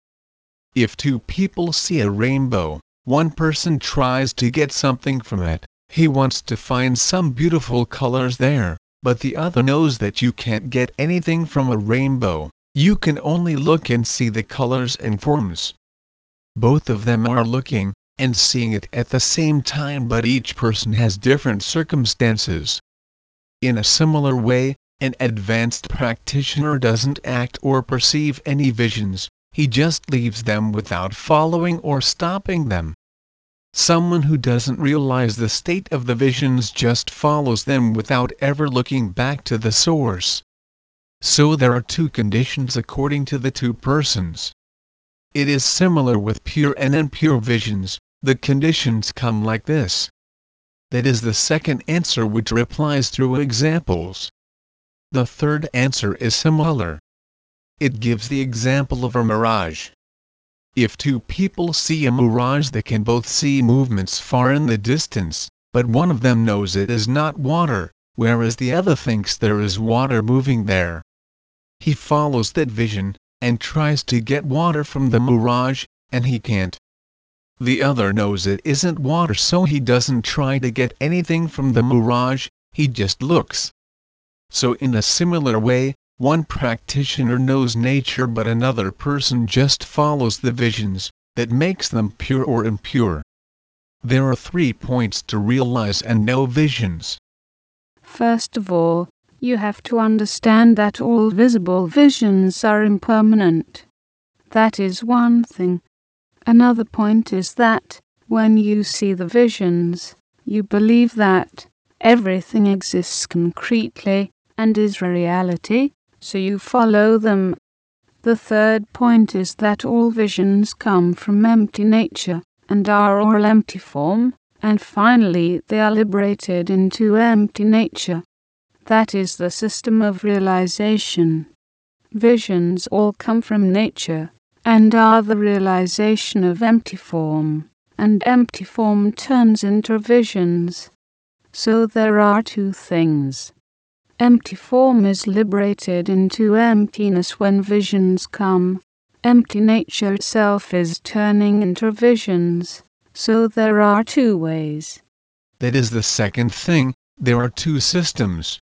If two people see a rainbow, one person tries to get something from it, he wants to find some beautiful colors there, but the other knows that you can't get anything from a rainbow, you can only look and see the colors and forms. Both of them are looking, and seeing it at the same time but each person has different circumstances. In a similar way, an advanced practitioner doesn't act or perceive any visions, he just leaves them without following or stopping them. Someone who doesn't realize the state of the visions just follows them without ever looking back to the source. So there are two conditions according to the two persons. It is similar with pure and impure visions, the conditions come like this. That is the second answer which replies through examples. The third answer is similar. It gives the example of a mirage. If two people see a mirage they can both see movements far in the distance, but one of them knows it is not water, whereas the other thinks there is water moving there. He follows that vision, and tries to get water from the mirage, and he can't. The other knows it isn't water so he doesn't try to get anything from the mirage, he just looks. So in a similar way, one practitioner knows nature but another person just follows the visions, that makes them pure or impure. There are three points to realize and know visions. First of all, you have to understand that all visible visions are impermanent. That is one thing. Another point is that, when you see the visions, you believe that everything exists concretely and is reality, so you follow them. The third point is that all visions come from empty nature and are all empty form, and finally they are liberated into empty nature. That is the system of realization. Visions all come from nature and are the realization of empty form, and empty form turns into visions. So there are two things Empty form is liberated into emptiness when visions come. Empty nature itself is turning into visions. So there are two ways. That is the second thing, there are two systems.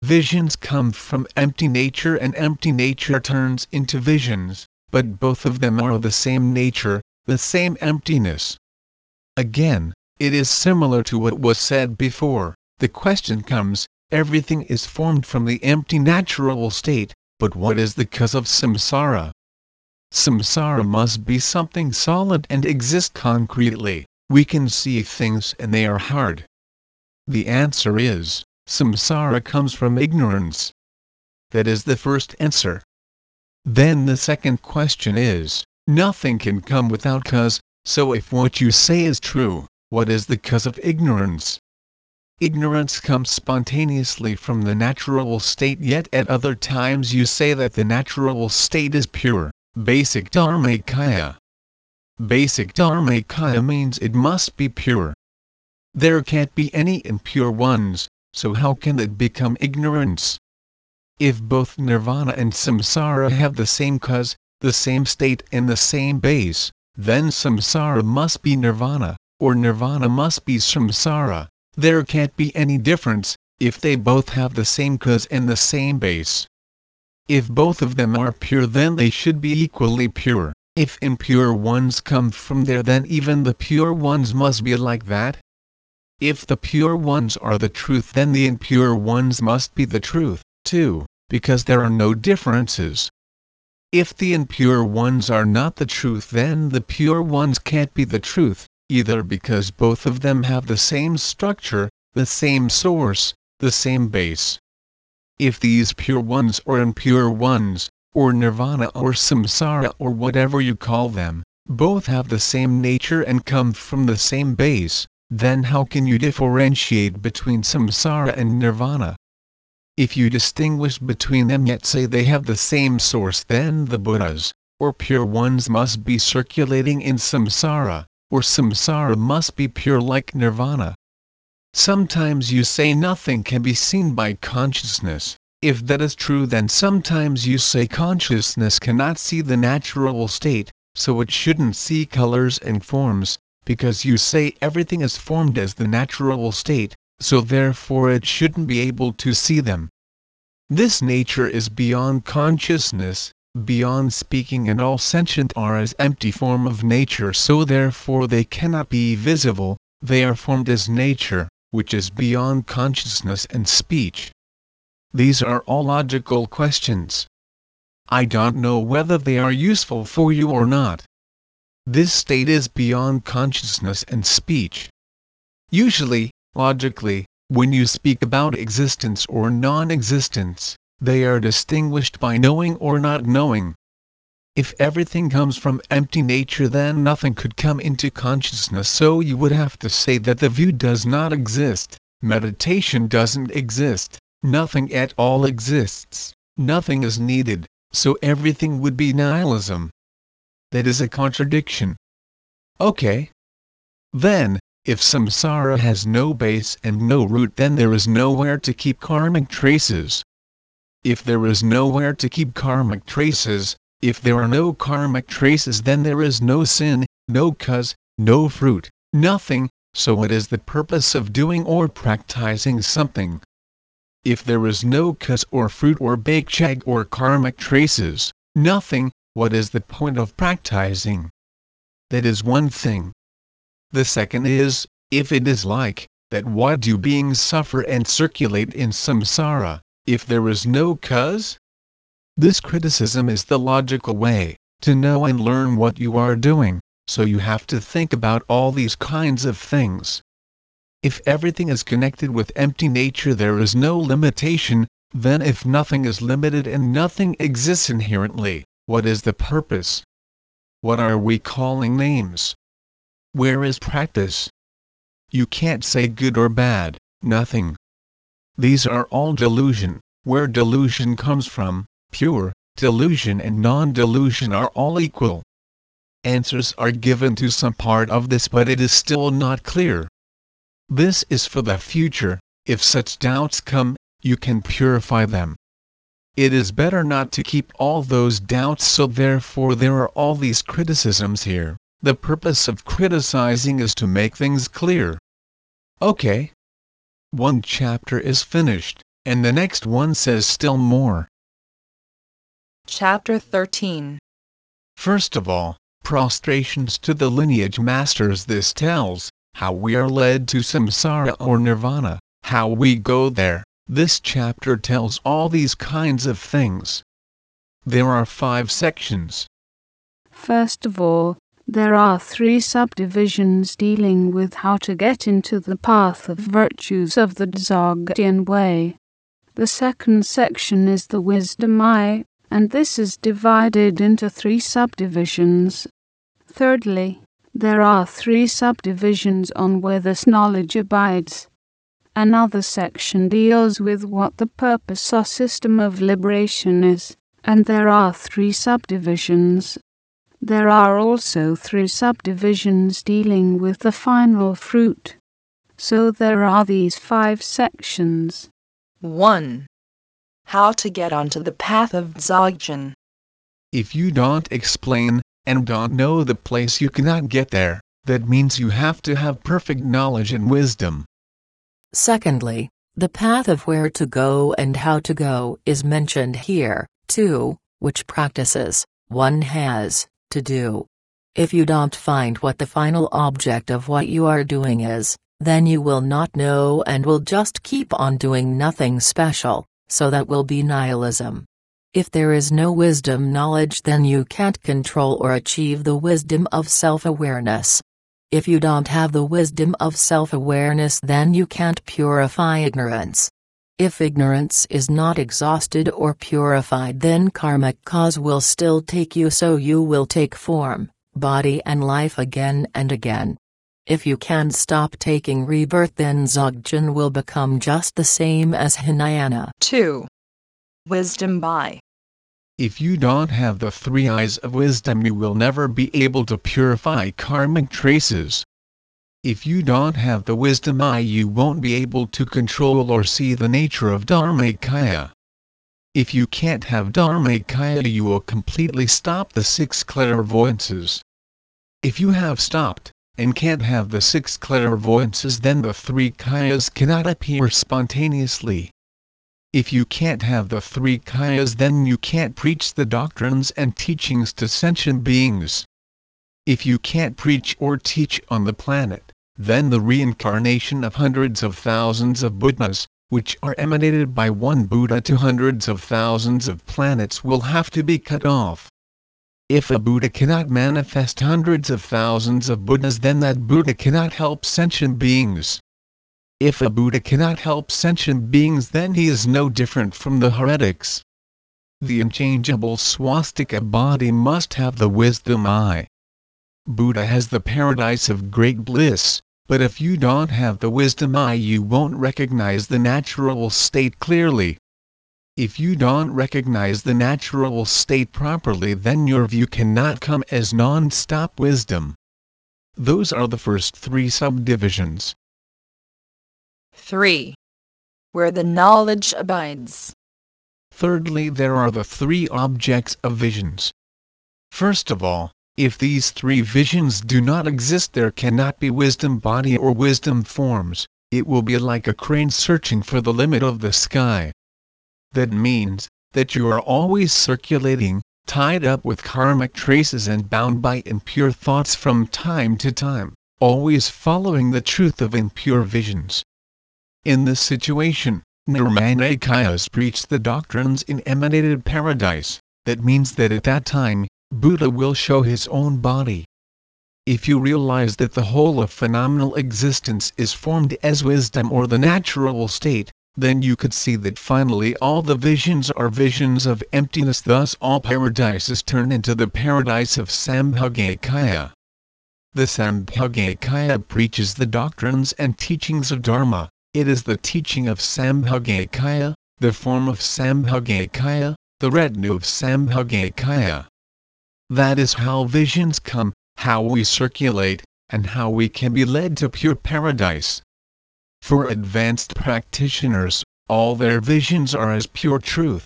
Visions come from empty nature and empty nature turns into visions, but both of them are of the same nature, the same emptiness. Again, it is similar to what was said before. The question comes Everything is formed from the empty natural state, but what is the cause of samsara? Samsara must be something solid and exist concretely, we can see things and they are hard. The answer is, samsara comes from ignorance. That is the first answer. Then the second question is, nothing can come without cause, so if what you say is true, what is the cause of ignorance? Ignorance comes spontaneously from the natural state yet at other times you say that the natural state is pure, basic dharmakaya. Basic dharmakaya means it must be pure. There can't be any impure ones, so how can it become ignorance? If both nirvana and samsara have the same cause, the same state and the same base, then samsara must be nirvana, or nirvana must be samsara. There can't be any difference, if they both have the same cause and the same base. If both of them are pure then they should be equally pure. If impure ones come from there then even the pure ones must be like that. If the pure ones are the truth then the impure ones must be the truth, too, because there are no differences. If the impure ones are not the truth then the pure ones can't be the truth, either because both of them have the same structure, the same source, the same base. If these pure ones or impure ones, or nirvana or samsara or whatever you call them, both have the same nature and come from the same base, then how can you differentiate between samsara and nirvana? If you distinguish between them yet say they have the same source then the Buddhas, or pure ones must be circulating in samsara, or samsara must be pure like nirvana. Sometimes you say nothing can be seen by consciousness. If that is true then sometimes you say consciousness cannot see the natural state, so it shouldn't see colors and forms, because you say everything is formed as the natural state, so therefore it shouldn't be able to see them. This nature is beyond consciousness, beyond speaking and all sentient are as empty form of nature so therefore they cannot be visible, they are formed as nature, which is beyond consciousness and speech. These are all logical questions. I don't know whether they are useful for you or not. This state is beyond consciousness and speech. Usually, logically, when you speak about existence or non-existence, they are distinguished by knowing or not knowing. If everything comes from empty nature then nothing could come into consciousness so you would have to say that the view does not exist, meditation doesn't exist, nothing at all exists, nothing is needed, so everything would be nihilism that is a contradiction. Okay. Then, if samsara has no base and no root then there is nowhere to keep karmic traces. If there is nowhere to keep karmic traces, if there are no karmic traces then there is no sin, no cause, no fruit, nothing, so what is the purpose of doing or practicing something? If there is no cause or fruit or bakchag or karmic traces, nothing, what is the point of practicing? That is one thing. The second is, if it is like, that why do beings suffer and circulate in samsara, if there is no cause? This criticism is the logical way, to know and learn what you are doing, so you have to think about all these kinds of things. If everything is connected with empty nature there is no limitation, then if nothing is limited and nothing exists inherently, what is the purpose? What are we calling names? Where is practice? You can't say good or bad, nothing. These are all delusion, where delusion comes from, pure, delusion and non-delusion are all equal. Answers are given to some part of this but it is still not clear. This is for the future, if such doubts come, you can purify them. It is better not to keep all those doubts so therefore there are all these criticisms here. The purpose of criticizing is to make things clear. Okay. One chapter is finished, and the next one says still more. Chapter 13 First of all, prostrations to the lineage masters this tells, how we are led to samsara or nirvana, how we go there, this chapter tells all these kinds of things. There are five sections. First of all, there are three subdivisions dealing with how to get into the path of virtues of the Dzogchen way. The second section is the wisdom eye, and this is divided into three subdivisions. Thirdly, there are three subdivisions on where this knowledge abides. Another section deals with what the purpose or system of liberation is, and there are three subdivisions. There are also three subdivisions dealing with the final fruit. So there are these five sections. 1. How to get onto the path of Dzogchen. If you don't explain, and don't know the place you cannot get there, that means you have to have perfect knowledge and wisdom. Secondly, the path of where to go and how to go is mentioned here, too, which practices one has to do. If you don't find what the final object of what you are doing is, then you will not know and will just keep on doing nothing special, so that will be nihilism. If there is no wisdom knowledge, then you can't control or achieve the wisdom of self awareness. If you don't have the wisdom of self awareness, then you can't purify ignorance. If ignorance is not exhausted or purified, then karmic cause will still take you, so you will take form, body, and life again and again. If you can stop taking rebirth, then Dzogchen will become just the same as Hinayana. 2. Wisdom by. If you don't have the three eyes of wisdom, you will never be able to purify karmic traces. If you don't have the wisdom eye, you won't be able to control or see the nature of Dharmakaya. If you can't have Dharmakaya, you will completely stop the six clairvoyances. If you have stopped, and can't have the six clairvoyances, then the three kayas cannot appear spontaneously. If you can't have the three kayas, then you can't preach the doctrines and teachings to sentient beings. If you can't preach or teach on the planet, then the reincarnation of hundreds of thousands of Buddhas, which are emanated by one Buddha to hundreds of thousands of planets, will have to be cut off. If a Buddha cannot manifest hundreds of thousands of Buddhas, then that Buddha cannot help sentient beings. If a Buddha cannot help sentient beings, then he is no different from the heretics. The unchangeable swastika body must have the wisdom eye. Buddha has the paradise of great bliss, but if you don't have the wisdom eye, you won't recognize the natural state clearly. If you don't recognize the natural state properly, then your view cannot come as non stop wisdom. Those are the first three subdivisions. 3. Where the knowledge abides. Thirdly, there are the three objects of visions. First of all, if these three visions do not exist, there cannot be wisdom body or wisdom forms, it will be like a crane searching for the limit of the sky. That means that you are always circulating, tied up with karmic traces and bound by impure thoughts from time to time, always following the truth of impure visions. In this situation, Nirmanakayas preached the doctrines in emanated paradise, that means that at that time, Buddha will show his own body. If you realize that the whole of phenomenal existence is formed as wisdom or the natural state, then you could see that finally all the visions are visions of emptiness, thus all paradises turn into the paradise of Sambhogakaya. The Sambhogakaya preaches the doctrines and teachings of Dharma, it is the teaching of Sambhogakaya, the form of Sambhogakaya, the retinue of Sambhogakaya. That is how visions come, how we circulate, and how we can be led to pure paradise. For advanced practitioners, all their visions are as pure truth.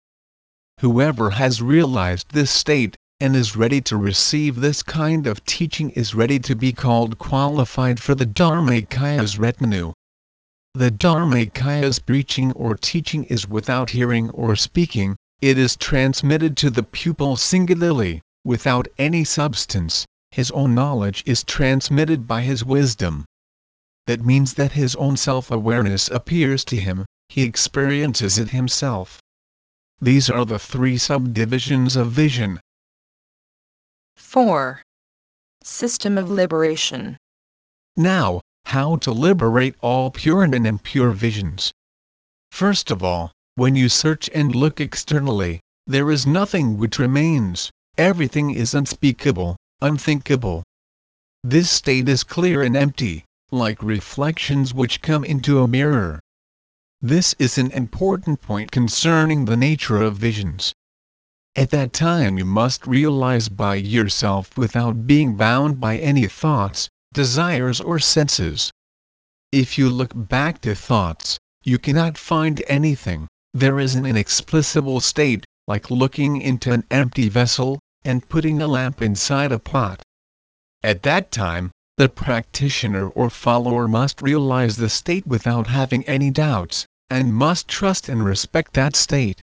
Whoever has realized this state, and is ready to receive this kind of teaching is ready to be called qualified for the Dharmakaya's retinue. The Dharmakaya's preaching or teaching is without hearing or speaking, it is transmitted to the pupil singularly, without any substance, his own knowledge is transmitted by his wisdom. That means that his own self awareness appears to him, he experiences it himself. These are the three subdivisions of vision. 4. System of liberation. Now, how to liberate all pure and impure visions. First of all, when you search and look externally, there is nothing which remains, everything is unspeakable, unthinkable. This state is clear and empty, like reflections which come into a mirror, This is an important point concerning the nature of visions. At that time you must realize by yourself without being bound by any thoughts, desires or senses. If you look back to thoughts, you cannot find anything, there is an inexplicable state, like looking into an empty vessel, and putting a lamp inside a pot. At that time, the practitioner or follower must realize the state without having any doubts, and must trust and respect that state.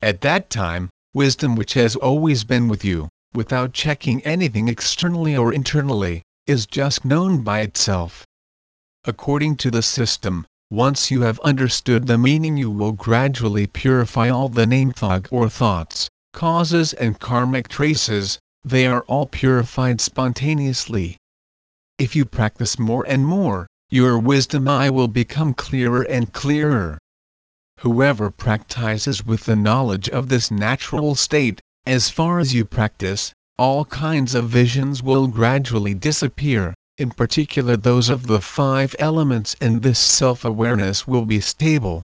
At that time, wisdom which has always been with you, without checking anything externally or internally, is just known by itself. According to the system, once you have understood the meaning you will gradually purify all the name thought or thoughts, causes and karmic traces, they are all purified spontaneously. If you practice more and more, your wisdom eye will become clearer and clearer. Whoever practices with the knowledge of this natural state, as far as you practice, all kinds of visions will gradually disappear, in particular those of the five elements and this self-awareness will be stable.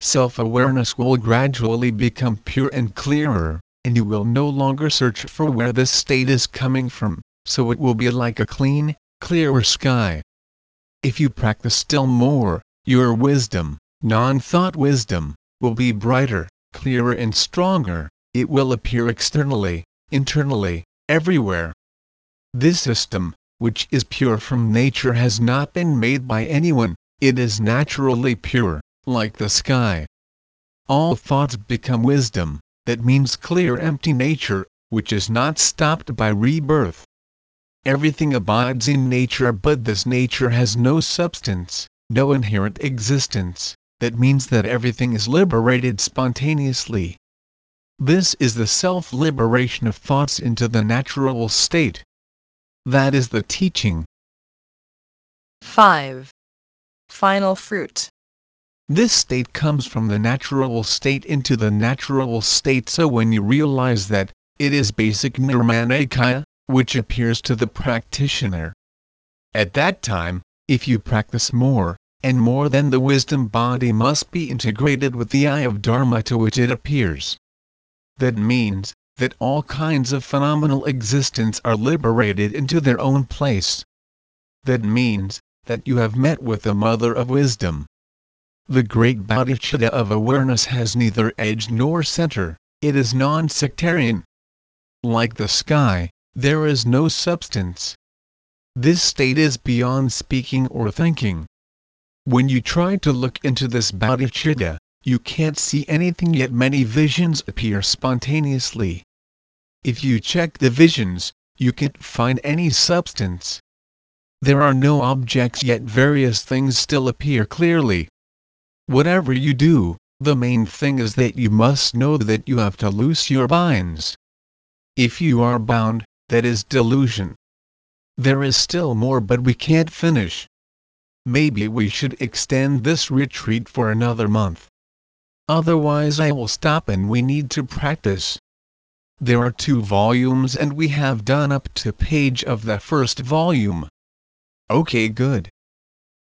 Self-awareness will gradually become pure and clearer, and you will no longer search for where this state is coming from, so it will be like a clean, clearer sky. If you practice still more, your wisdom, non-thought wisdom, will be brighter, clearer and stronger, it will appear externally, internally, everywhere. This system, which is pure from nature has not been made by anyone, it is naturally pure like the sky. All thoughts become wisdom, that means clear empty nature, which is not stopped by rebirth. Everything abides in nature but this nature has no substance, no inherent existence, that means that everything is liberated spontaneously. This is the self-liberation of thoughts into the natural state. That is the teaching. 5. Final fruit. This state comes from the natural state into the natural state so when you realize that, it is basic nirmanakaya, which appears to the practitioner. At that time, if you practice more, and more then the wisdom body must be integrated with the eye of Dharma to which it appears. That means, that all kinds of phenomenal existence are liberated into their own place. That means, that you have met with the Mother of Wisdom. The great bodhicitta of awareness has neither edge nor center, it is non-sectarian. Like the sky, there is no substance. This state is beyond speaking or thinking. When you try to look into this bodhicitta, you can't see anything yet many visions appear spontaneously. If you check the visions, you can't find any substance. There are no objects yet various things still appear clearly. Whatever you do, the main thing is that you must know that you have to loose your binds. If you are bound, that is delusion. There is still more but we can't finish. Maybe we should extend this retreat for another month. Otherwise I will stop and we need to practice. There are two volumes and we have done up to page of the first volume. Okay good.